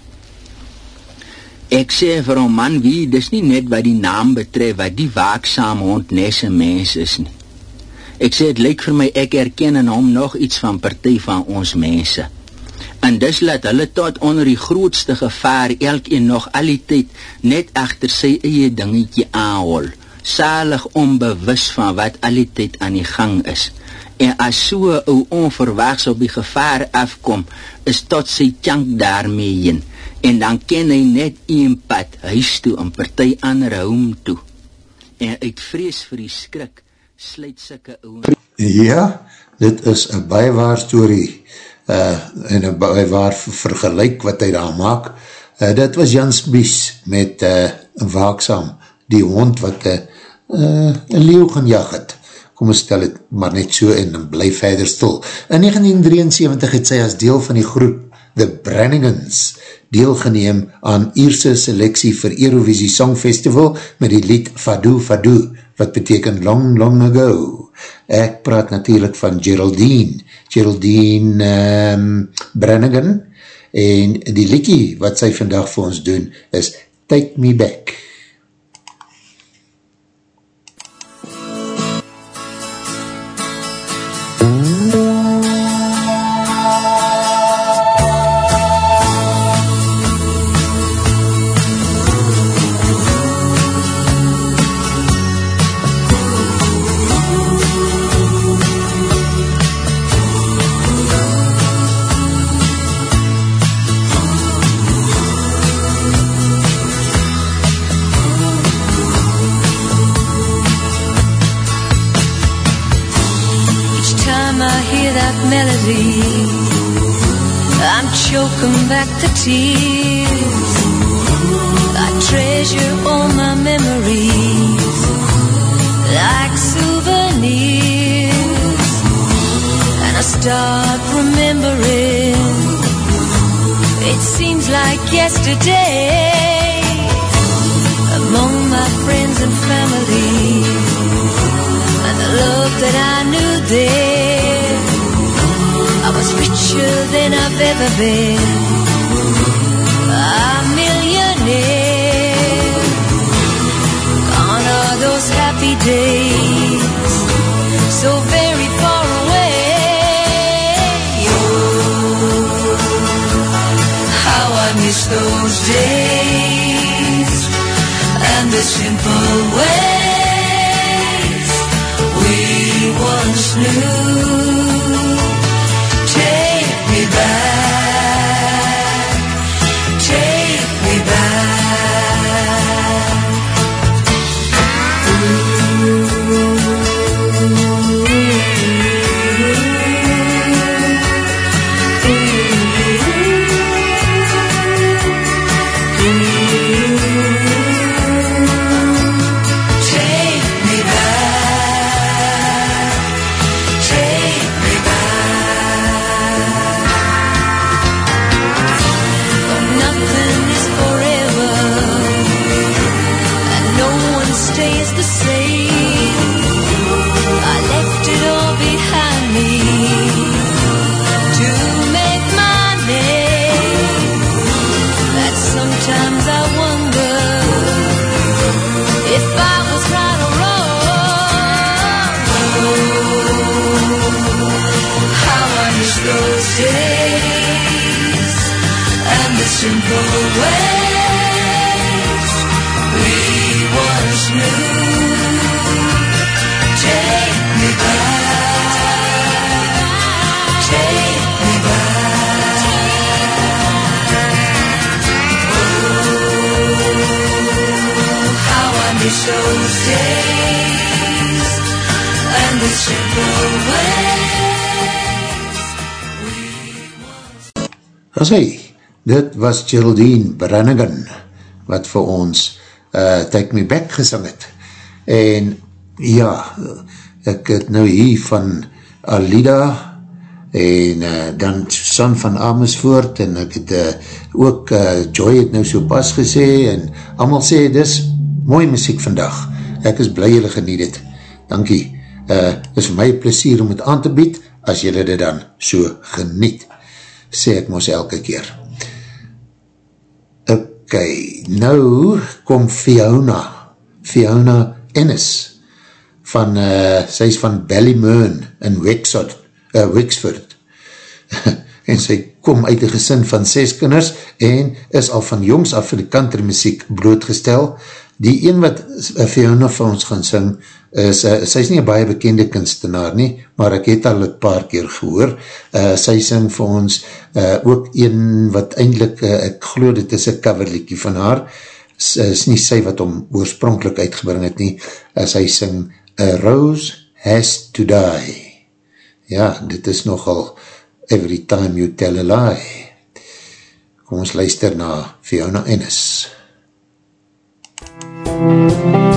Ek sê vir hom man, wie dis nie net wat die naam betref wat die waaksame hond nesse mens is nie. Ek sê, het lyk vir my, ek herken in hom nog iets van partij van ons mense. En dis laat hulle tot onder die grootste gevaar elkeen nog al die tyd net achter sy eie dingetje aanhol, salig onbewus van wat al die tyd aan die gang is. En as so ou onverwachts op die gevaar afkom, is tot sy tjank daarmee heen. En dan ken hy net een pad, huis toe en partij ander home toe. En uit vrees vir die skrik, sluit sikke ouwe... Ja, dit is een baie waar story uh, en baie waar vergelijk wat hy daar maak. Uh, dit was Jans Bies met uh, Waaksam, die hond wat uh, een leeuw gaan jag het. Kom ons stel het maar net so en dan bly verder stil. In 1973 het sy as deel van die groep The Brannigans deelgeneem aan Ierse selectie vir Eurovisie Songfestival met die lied Fadoo Fadoo wat beteken long, long ago. Ek praat natuurlijk van Geraldine, Geraldine um, Brannigan, en die liekie wat sy vandag vir ons doen is Take Me Back. see was Geraldine Brannigan, wat vir ons uh, Take Me Back gesing het. En ja, ek het nou hier van Alida en uh, dan San van Amersfoort en ek het uh, ook uh, Joy het nou so pas gesê en allemaal sê, dis mooi muziek vandag. Ek is blij jylle geniet het. Dankie. Uh, is vir my plesier om het aan te bied as jylle dit dan so geniet. Sê ek mos elke keer. Ok, nou kom Fiona, Fiona Ennis van, uh, sy is van Ballymurn in Wexford, uh, Wexford. en sy kom uit die gesin van ses kinders en is al van jongs af vir die country muziek blootgestel. Die een wat Fiona vir ons gaan sing, is, uh, sy is nie een baie bekende kunstenaar nie, maar ek het al een paar keer gehoor. Uh, sy sing vir ons uh, ook een wat eindelijk, uh, ek geloof dit is een coverlikkie van haar, is, is nie sy wat om oorspronkelijk uitgebring het nie, uh, sy sing A Rose Has To Die. Ja, dit is nogal Every Time You Tell A Lie. Kom ons luister na Fiona Ennis. MUZIEK Dit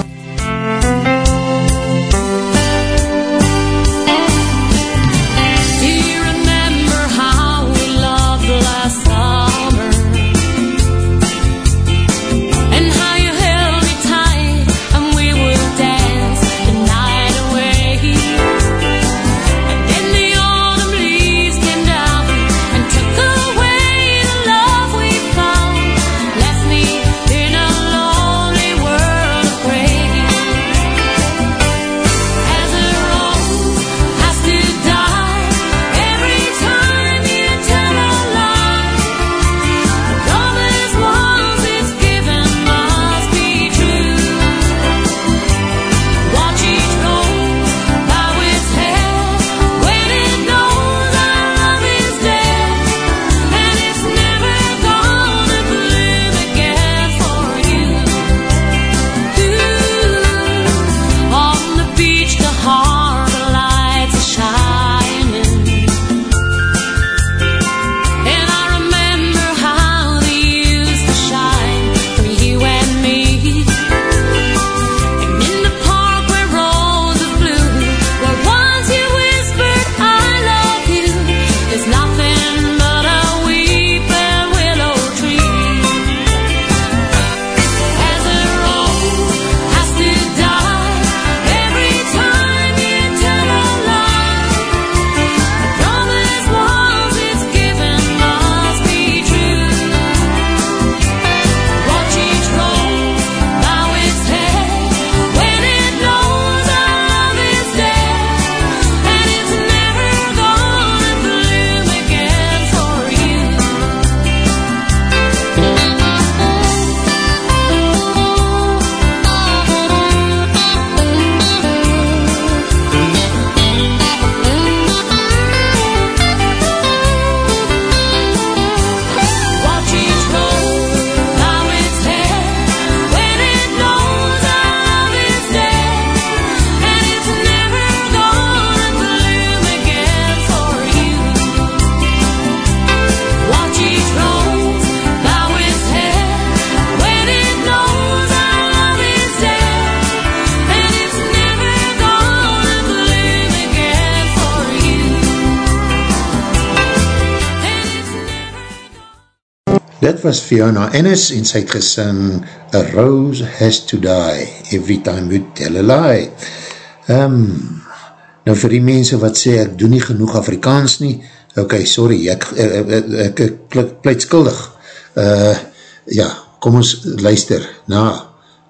was Fiona Ennis en sy het gesing A Rose Has To Die Every Time We Tell A Lie. Um, nou vir die mense wat sê ek doe nie genoeg Afrikaans nie, ok, sorry, ek, ek, ek, ek, ek pleit skuldig. Uh, ja, kom ons luister na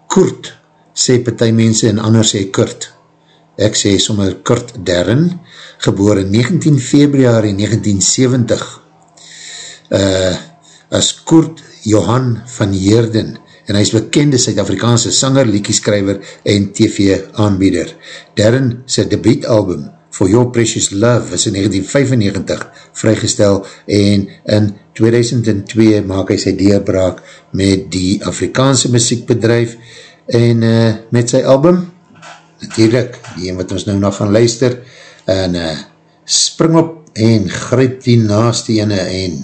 Kurt, sê partij mense en anders sê Kurt. Ek sê sommer Kurt Derren, geboor in 19 februari 1970. Uh, as Kurt Johan van Heerden en hy is bekende Suid-Afrikaanse sanger, liekieskrijver en TV-aanbieder. Darren sy debietalbum For Your Precious Love is in 1995 vrygestel en in 2002 maak hy sy deurbraak met die Afrikaanse muziekbedrijf en uh, met sy album natuurlijk, die een wat ons nou nog gaan luister en uh, spring op en gryp die naaste ene en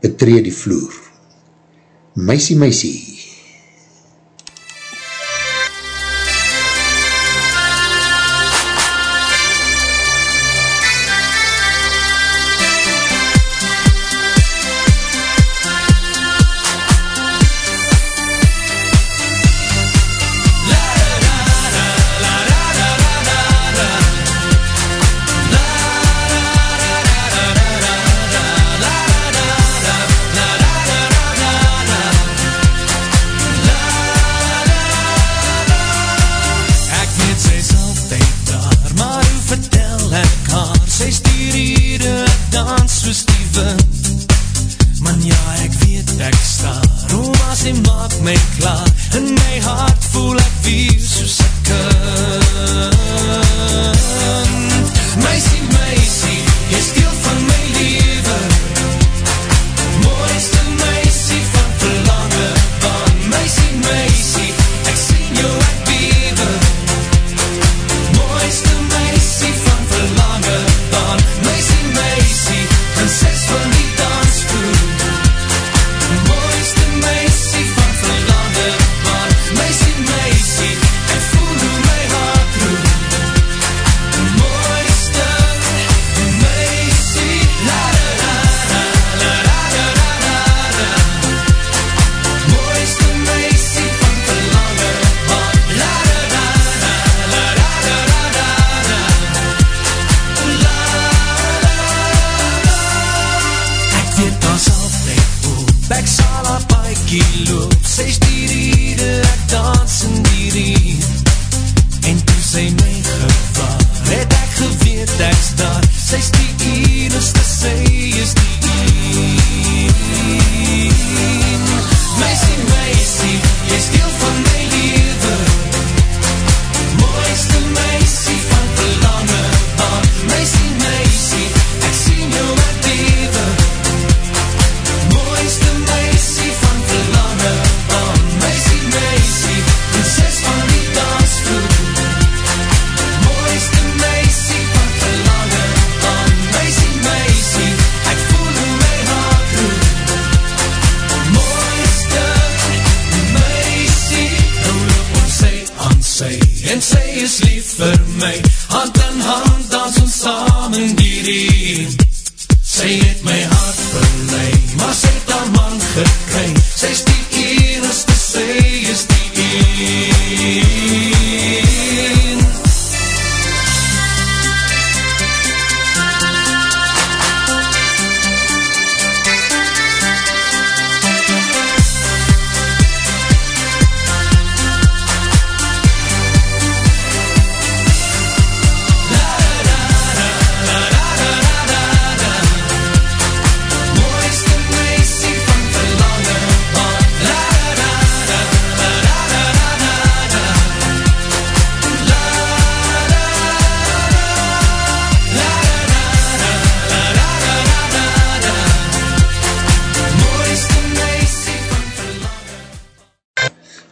betree die vloer. Meisie, meisie.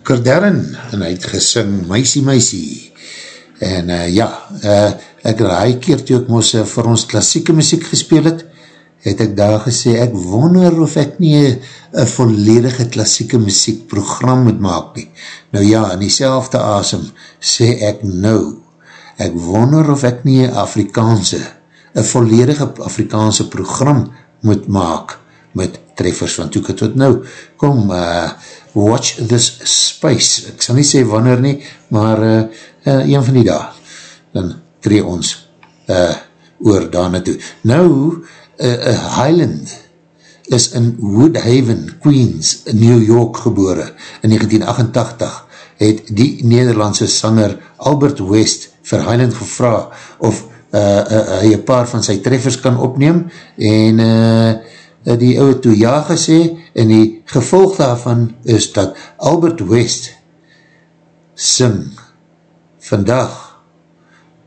Kerdern, en hy het gesing Meisie Meisie, en uh, ja, uh, ek raai keer toe ek moes uh, vir ons klassieke muziek gespeel het, het ek daar gesê, ek wonder of ek nie een volledige klassieke muziek program moet maak nie. Nou ja, in die selfde asem sê ek nou, ek wonder of ek nie een Afrikaanse, een volledige Afrikaanse program moet maak met treffers van toeke tot nou. Kom, uh, watch this space. Ek sal nie sê wanneer nie, maar uh, uh, een van die dag, dan tree ons uh, oor daarna toe. Nou, uh, uh, Highland is in Woodhaven, Queens, New York gebore. In 1988 het die Nederlandse sanger Albert West vir Highland gevra of uh, uh, hy een paar van sy treffers kan opneem en uh, die ouwe toe ja gesê en die gevolg daarvan is dat Albert West sing vandag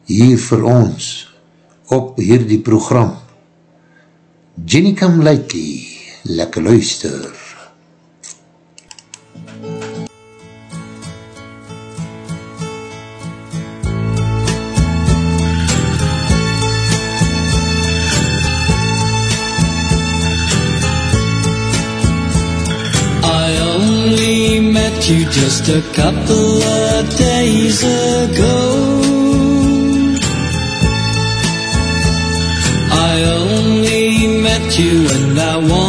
hier vir ons op hier die program. Jenny Come Lately lekker luister you just a couple of days ago. I only met you and I want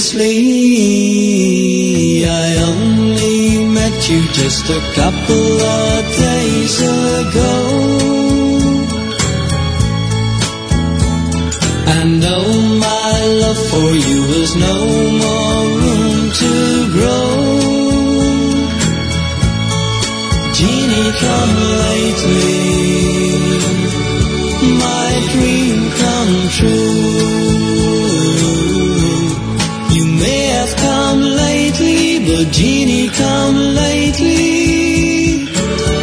recklessly. I only met you just a couple of days ago. And oh, my love for you has no more room to grow. Jeannie, come lately, my dream come true. But Jeannie, come lately.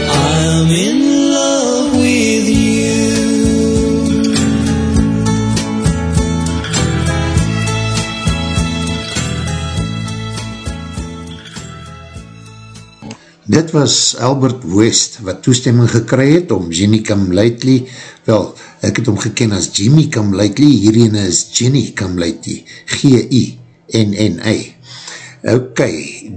I'm in love with you. Dit was Albert West wat toestemming gekry het om Jenny Come Lately, wel, ek het hom geken as Jimmy Come Lately, hierin is Jenny Come Lately, G-I-N-N-A. Ok,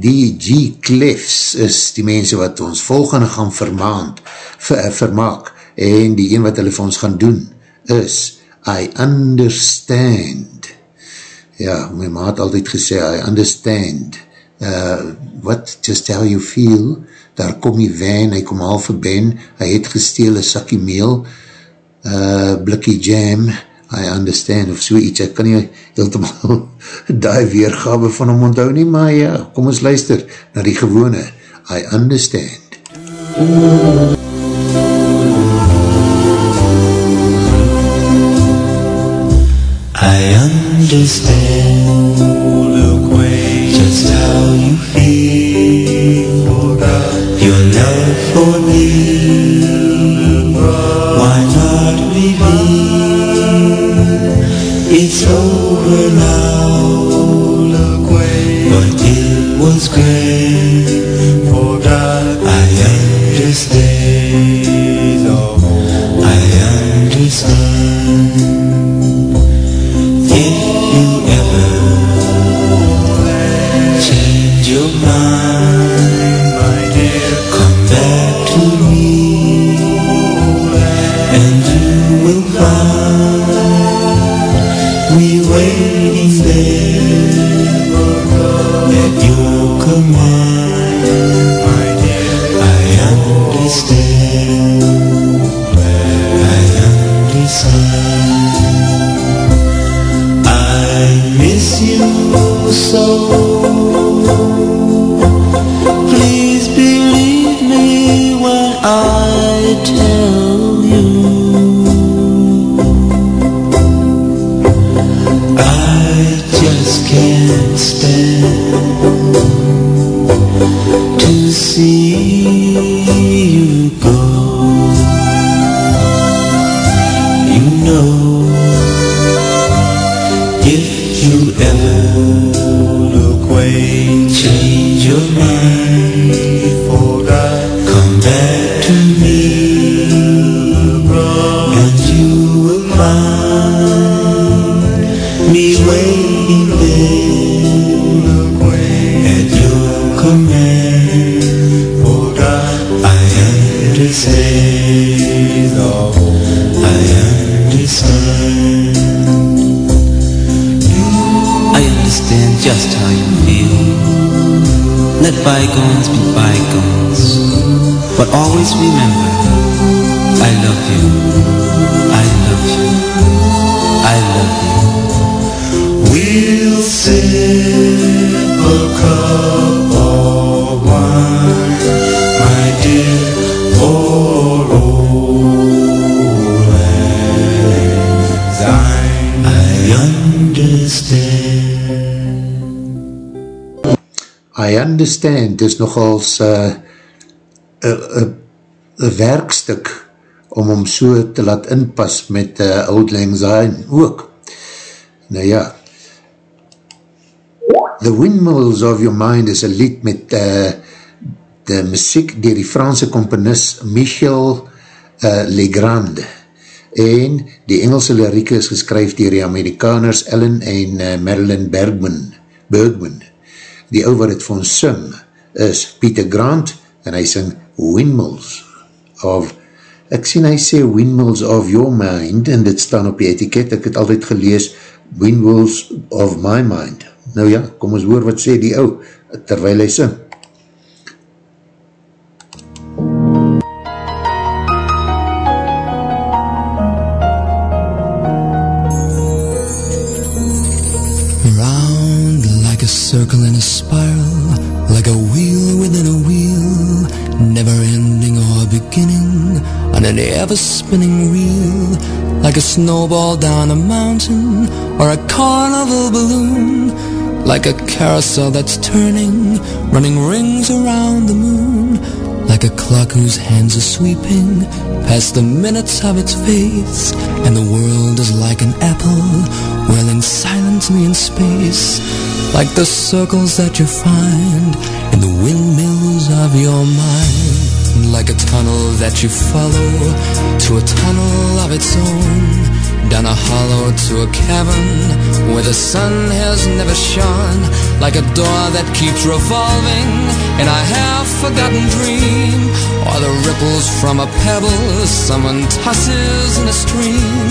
die G-Clefs is die mense wat ons volgende gaan vermaand, ver, vermaak, en die een wat hulle vir ons gaan doen, is I Understand. Ja, my ma het altyd gesê, I Understand. Uh, what just how you feel, daar kom die van, hy kom halve ben, hy het gesteel een sakkie meel, uh, blikkie jam, I understand, of so iets, ek kan nie heeltemaal die weergabe van hom onthou nie, maar ja, kom ons luister na die gewone, I understand. I understand just how you feel. Your love for me. Why not reveal? It's over now. Understand, is nogals een uh, uh, werkstuk om hom so te laat inpas met uh, Old Lang Syne ook. Nou ja, The Windmills of Your Mind is een lied met uh, de muziek dier die Franse komponist Michel uh, Legrand. En die Engelse lirieke is geskryf dier die Amerikaners Ellen en uh, Marilyn Bergman Bergman die ou wat het van sing is Peter Grant en hy sing Windmills of ek sien hy sê Windmills of Your Mind en dit staan op die etiket, ek het altyd gelees Windmills of My Mind. Nou ja, kom ons hoor wat sê die ou terwijl hy sing like a snowball down a mountain, or a carnival balloon, like a carousel that's turning, running rings around the moon, like a clock whose hands are sweeping past the minutes of its face, and the world is like an apple whirling silently in space like the circles that you find in the windmills of your mind, like a tunnel that you follow to a tunnel of its own, down a hollow to a cavern where the sun has never shone, like a door that keeps revolving in a half-forgotten dream, or the ripples from a pebble someone tosses in a stream,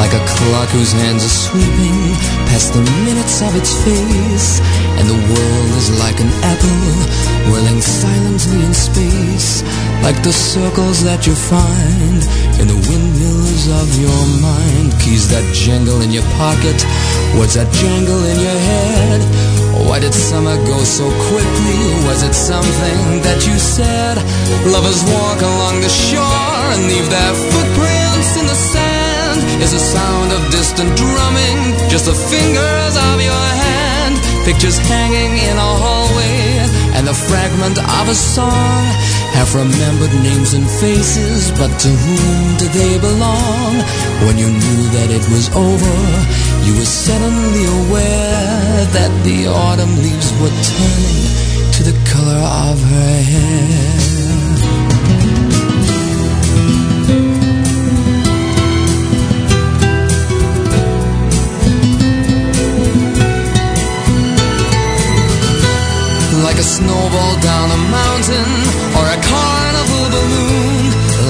like a clock whose hands are sweeping past the minutes of its face, and the world is like an apple whirling silently in space, like the circles that you find in the windmills of your mind. Keys that jingle in your pocket, words that jangle in your head. Why did summer go so quickly? Was it something that you said? Lovers walk along the shore and leave their footprints in the sand. Is the sound of distant drumming just the fingers of your hand? Pictures hanging in a hallway and the fragment of a song. have remembered names and faces, but to whom do they belong? When you knew that it was over, you were suddenly aware that the autumn leaves were turning to the color of her hair. Snowball down a mountain or a carnival balloon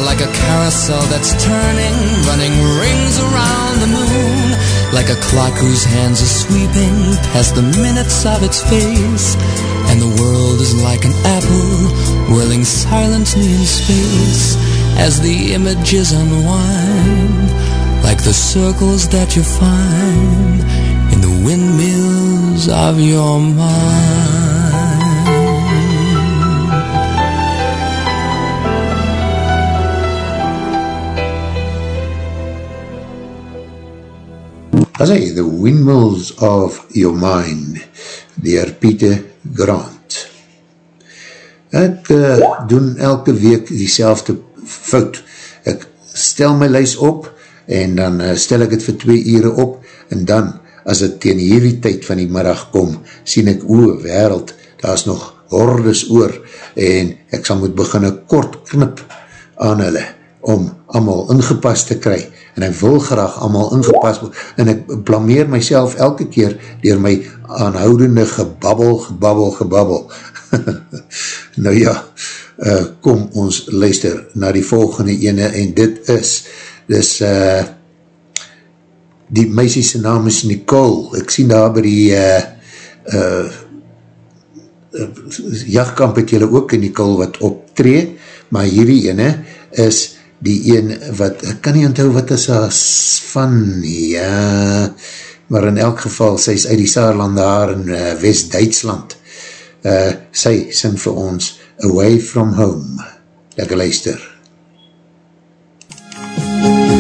like a carousel that's turning running rings around the moon like a clock whose hands are sweeping past the minutes of its face. And the world is like an apple whirling silently in space as the images unwind like the circles that you find in the windmills of your mind as hy, The Windmills of Your Mind, dier Pieter Grant. Ek uh, doen elke week die fout. Ek stel my lys op, en dan uh, stel ek het vir twee ure op, en dan, as het teen hierdie tyd van die middag kom, sien ek, oe, wereld, daar is nog hordes oor, en ek sal moet begin een kort knip aan hulle, om allemaal ingepast te kry, en ek wil graag allemaal ingepast, en ek blameer myself elke keer, dier my aanhoudende gebabbel, gebabbel, gebabbel. nou ja, uh, kom ons luister na die volgende ene, en dit is, dis, uh, die meisies naam is Nicole, ek sien daar by die, uh, uh, jachtkamp het julle ook in Nicole wat optree, maar hierdie ene is die een wat, ek kan nie onthou wat is as van, ja, maar in elk geval, sy is uit die Saarland daar in uh, West-Duitsland, uh, sy sing vir ons Away From Home, lekker luister. Working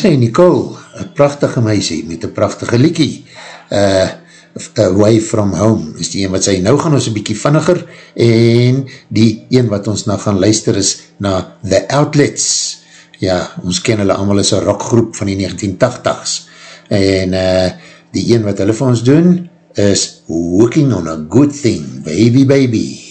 Vanessa Nicole, een prachtige meisie met een prachtige liekie, eh, uh, Away From Home, is die een wat sy, nou gaan ons een bykie vinniger, en die een wat ons nou gaan luister is na The Outlets, ja, ons ken hulle allemaal as een rockgroep van die 1980s, en uh, die een wat hulle vir ons doen, is Working on a Good Thing, Baby Baby.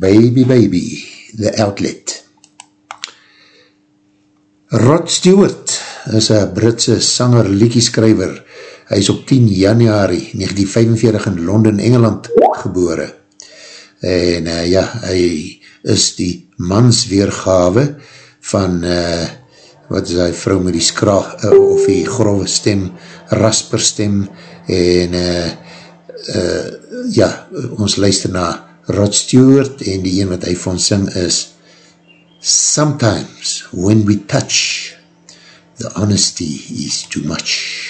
Baby, baby, the outlet. Rod Stewart is een Britse sanger, liekieskrijver. Hy is op 10 januari 1945 in Londen, Engeland gebore. En uh, ja, hy is die mansweergave van, uh, wat is hy, vrou met die skraag, uh, of die grove stem, rasperstem, en uh, uh, ja, ons luister na Rod Stewart, en die een wat hy van sing is, Sometimes when we touch, the honesty is too much.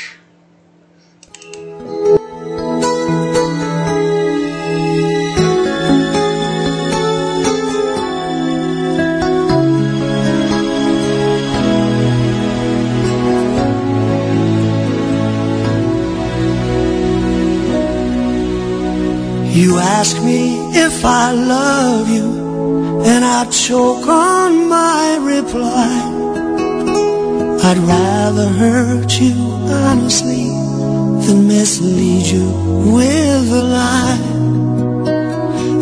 You ask me if I love you, and I choke on my reply. I'd rather hurt you honestly than mislead you with a lie.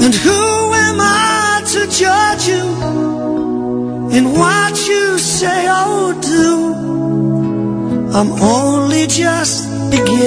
And who am I to judge you in what you say or do? I'm only just beginning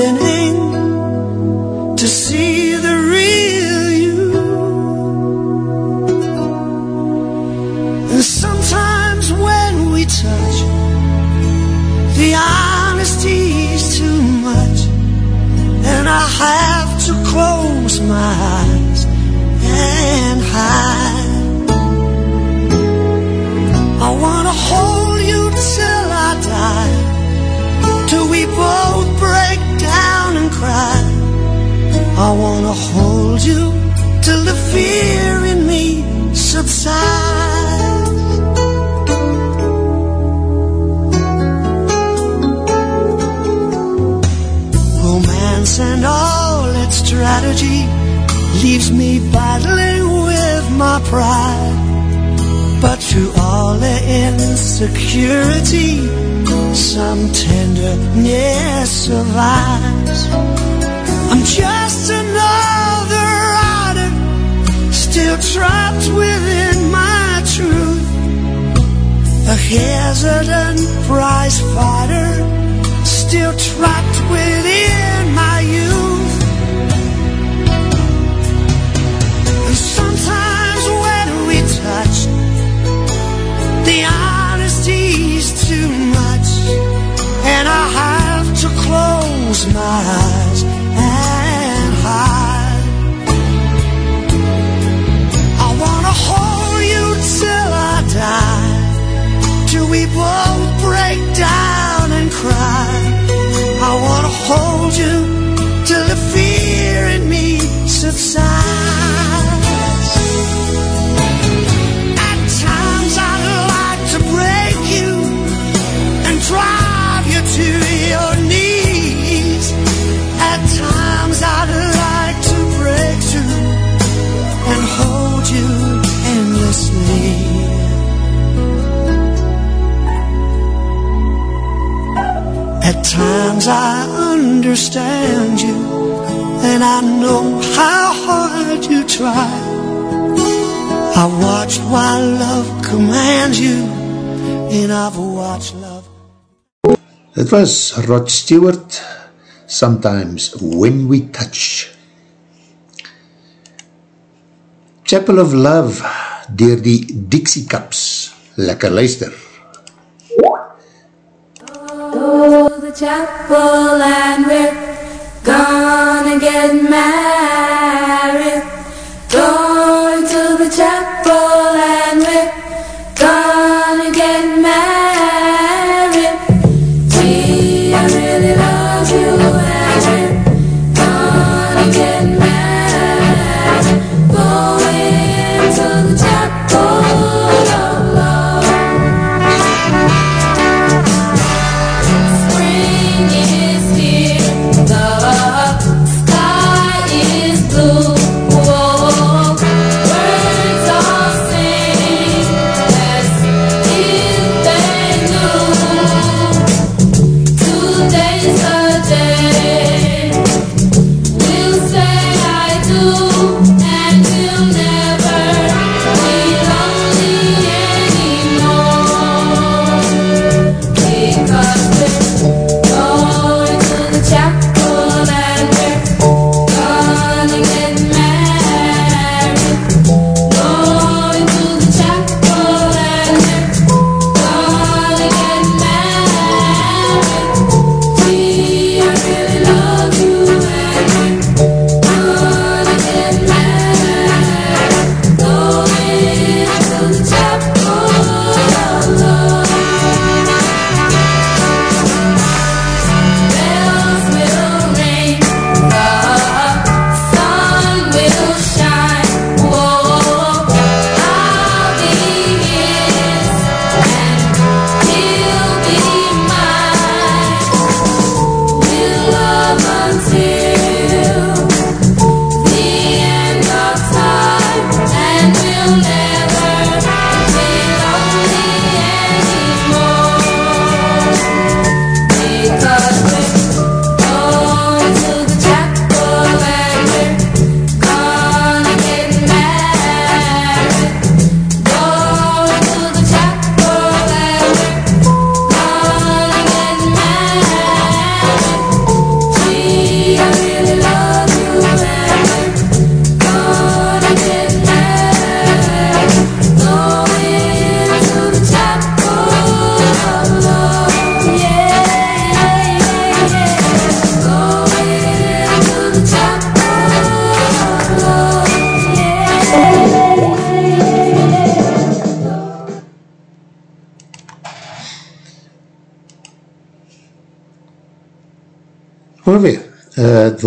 Dit was Rod Stewart, Sometimes When We Touch. Chapel of Love, dier die Dixie Cups. Lekker luister. To the chapel and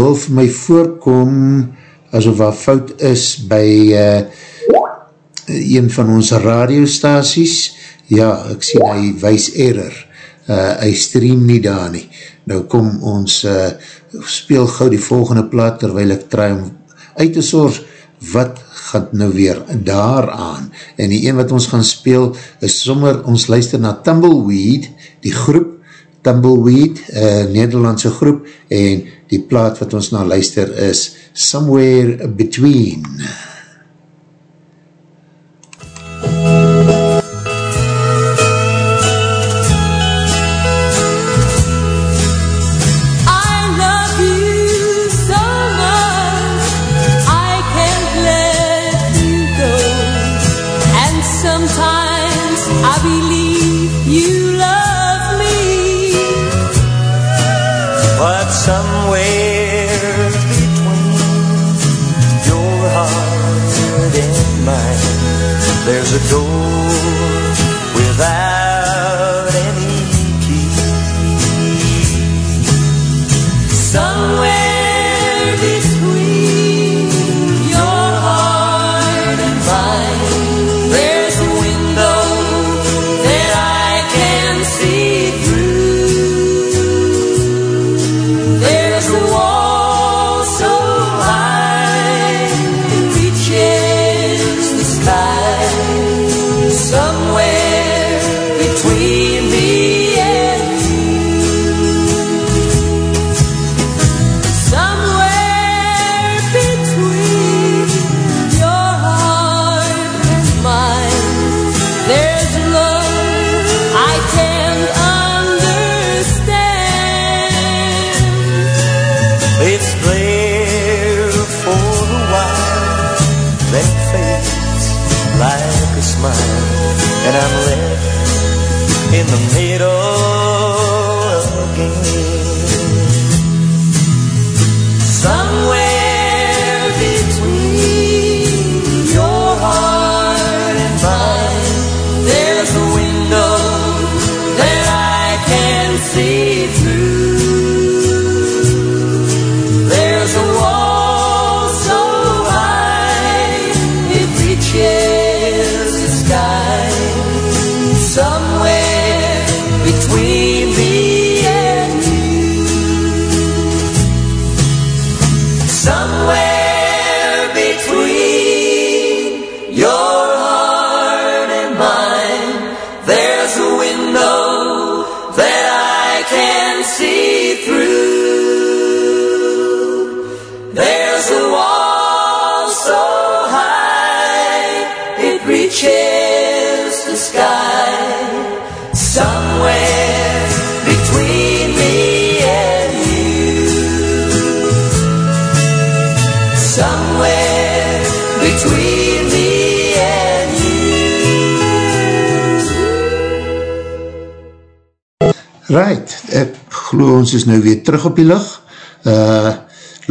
wil vir my voorkom asof waar fout is by uh, een van ons radiostaties. Ja, ek sien hy wees error. Uh, hy stream nie daar nie. Nou kom ons uh, speel gauw die volgende plaat terwijl ek try om uit te soort wat gaan nou weer daaraan. En die een wat ons gaan speel is sommer, ons luister na Tumbleweed, die groep Tumbleweed, uh, Nederlandse groep, en die plaat wat ons na luister is Somewhere Between. I ons is nou weer terug op die lucht. Uh,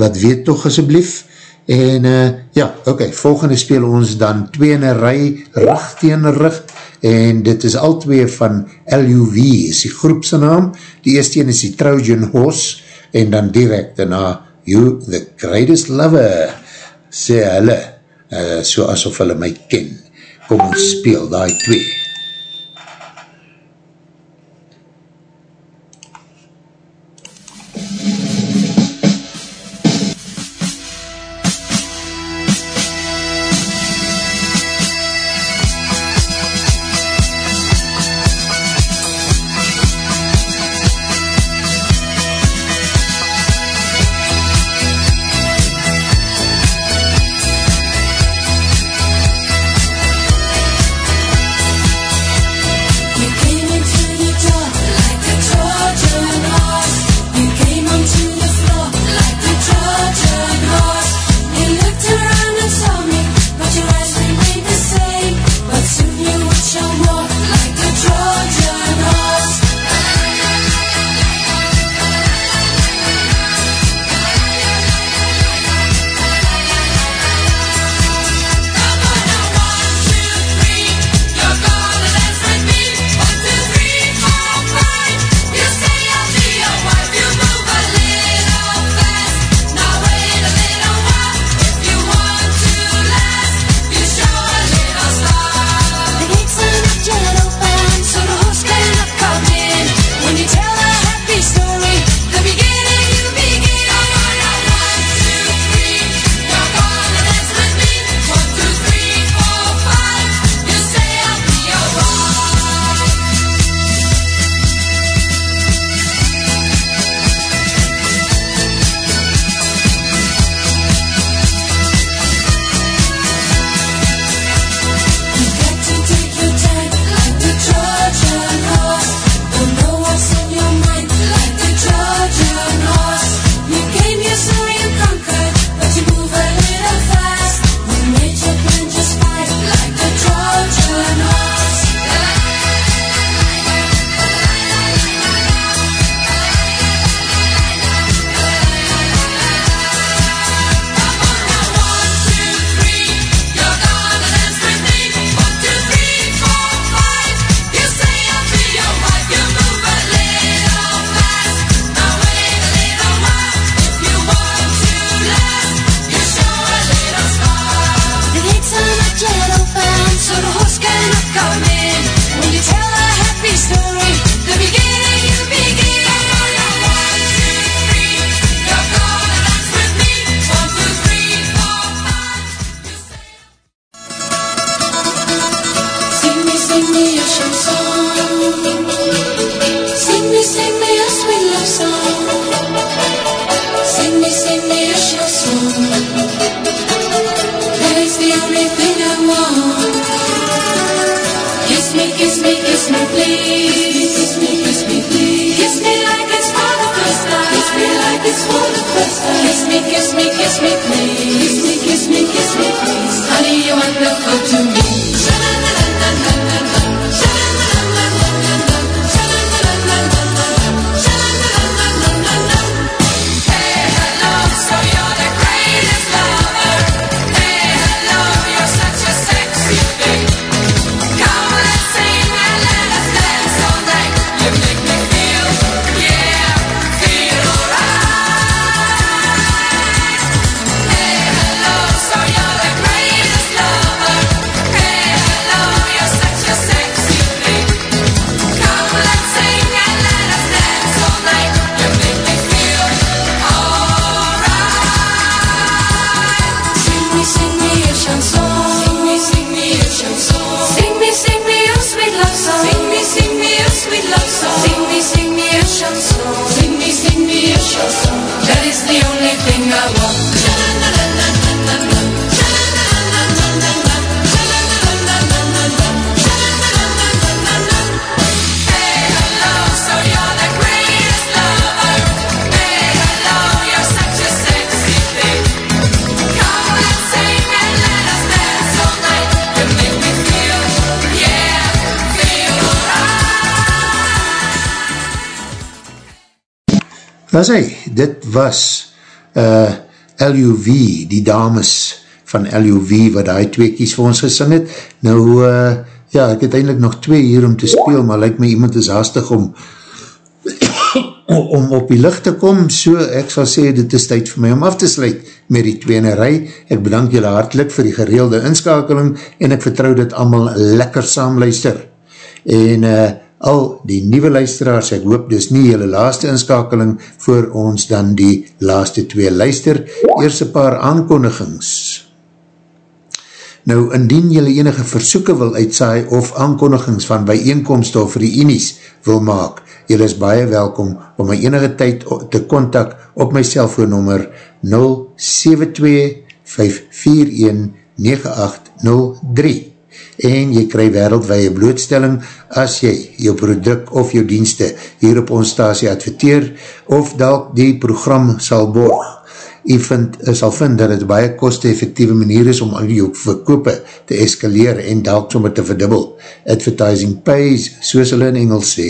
laat weet toch asjeblief. En uh, ja, ok, volgende speel ons dan twee in een rij, rug tegen rug. En dit is al twee van LUV, is die groepse naam. Die eerste een is die Trojan Horse. En dan direct daarna, You the Greatest Lover, sê hulle, uh, so asof hulle my ken. Kom ons speel die twee. LUV, die dames van LUV, wat die twee kies vir ons gesing het. Nou, uh, ja, ek het eindelijk nog twee hier om te speel, maar lyk my iemand is haastig om om op die licht te kom, so ek sal sê, dit is tyd vir my om af te sluit met die tweene rij. Ek bedank julle hartelijk vir die gereelde inskakeling en ek vertrouw dat allemaal lekker saam luister. En uh, al die nieuwe luisteraars, ek hoop dus nie julle laaste inskakeling voor ons dan die laaste twee luister. Eerst een paar aankondigings. Nou, indien julle enige versoeken wil uitsaai of aankondigings van bijeenkomst of reenies wil maak, julle is baie welkom om my enige tyd te kontak op my cellfoonnummer 072-541-9803 en jy krij wereldwee blootstelling as jy jou product of jou dienste hier op ons stasie adverteer of dalk die program sal borg. Jy vind, sal vind dat het baie koste-effectieve manier is om al jou verkope te escaleer en dalk sommer te verdubbel. Advertising pays, soos hulle in Engels sê.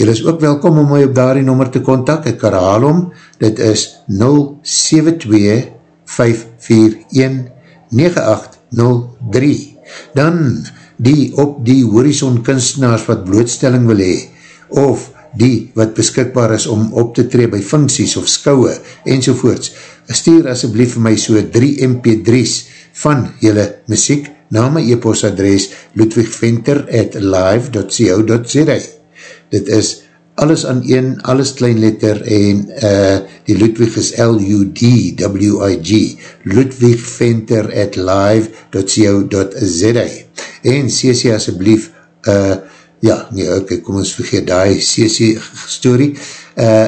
Jy is ook welkom om my op daardie nummer te kontak, ek herhaal om, dit is 072-541-9803. Dan die op die horizon kunstenaars wat blootstelling wil hee, of die wat beskikbaar is om op te tree by funksies of skouwe enzovoorts, stuur asjeblief vir my so 3 mp3's van jylle muziek na my e-postadres ludwigventer at live.co.za Dit is alles aan een, alles klein letter en uh, die Ludwig is L-U-D-W-I-G ludwigventer at live.co.za en cc asjeblief uh, ja, nee, ok, kom ons vergeet die cc story. Uh,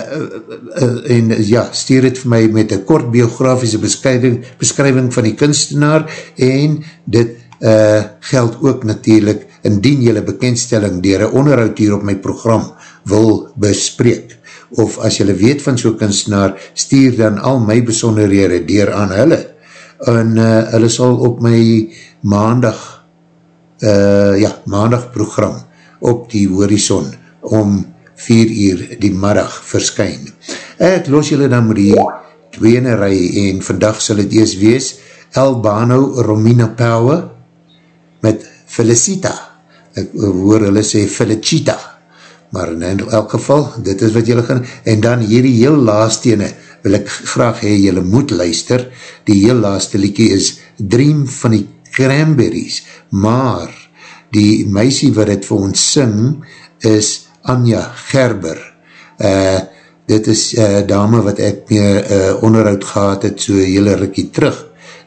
uh, en ja, stuur het vir my met een kort biografische beskrywing, beskrywing van die kunstenaar en dit uh, geld ook natuurlijk indien jylle bekendstelling dier een onderhoud hier op my program wil bespreek, of as jylle weet van so'n kunstenaar, stuur dan al my besonderhede dier aan hulle, en uh, hulle sal op my maandag uh, ja, maandag program op die horizon om 4 uur die middag verskyn. Ek los jylle dan met die tweene rij en vandag sal het ees wees Albano Romina Power met Felicita. Ek hoor hulle sê Felicita, maar in elk geval, dit is wat julle gaan, en dan hierdie heel laaste ene, wil ek graag hee, julle moet luister, die heel laaste liekie is Dream van die Cranberries, maar die meisie wat het vir ons sing, is Anja Gerber, uh, dit is uh, dame wat ek mee uh, onderhoud gehad het, so hele rikkie terug,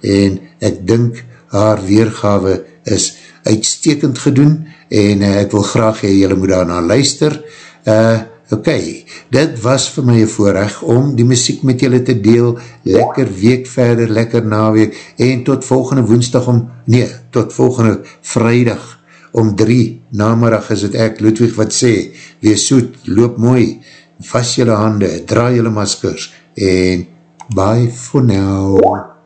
en ek dink haar weergawe is uitstekend gedoen, en uh, ek wil graag hee, jylle moet daarna luister. Uh, ok, dit was vir my een voorrecht om die muziek met jylle te deel, lekker week verder, lekker naweek, en tot volgende woensdag om, nee, tot volgende vrijdag om drie namiddag is het ek, Ludwig, wat sê, wees soet, loop mooi, vas jylle hande, draai jylle maskers, en bye for now.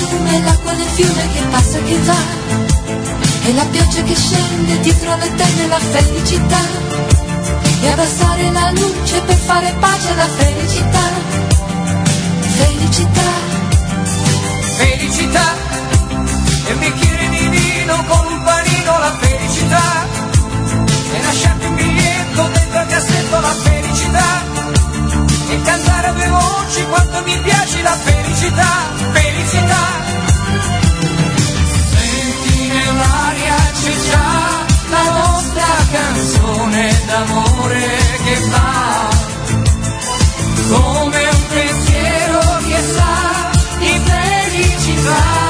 Piume, l'acqua del fiume che passa e che va. E la pioggia che scende dietro le tende la felicità. E abbassare la luce per fare pace alla felicità. Felicità. Felicità. E un bicchiere di vino con un panino la felicità. E lasciarti un biglietto dentro il cassetto la felicità e cantare a due voci quanto mi piace la felicità, felicità. Senti nell'aria c'è già la nostra canzone d'amore che fa come un pensiero che sa di felicità.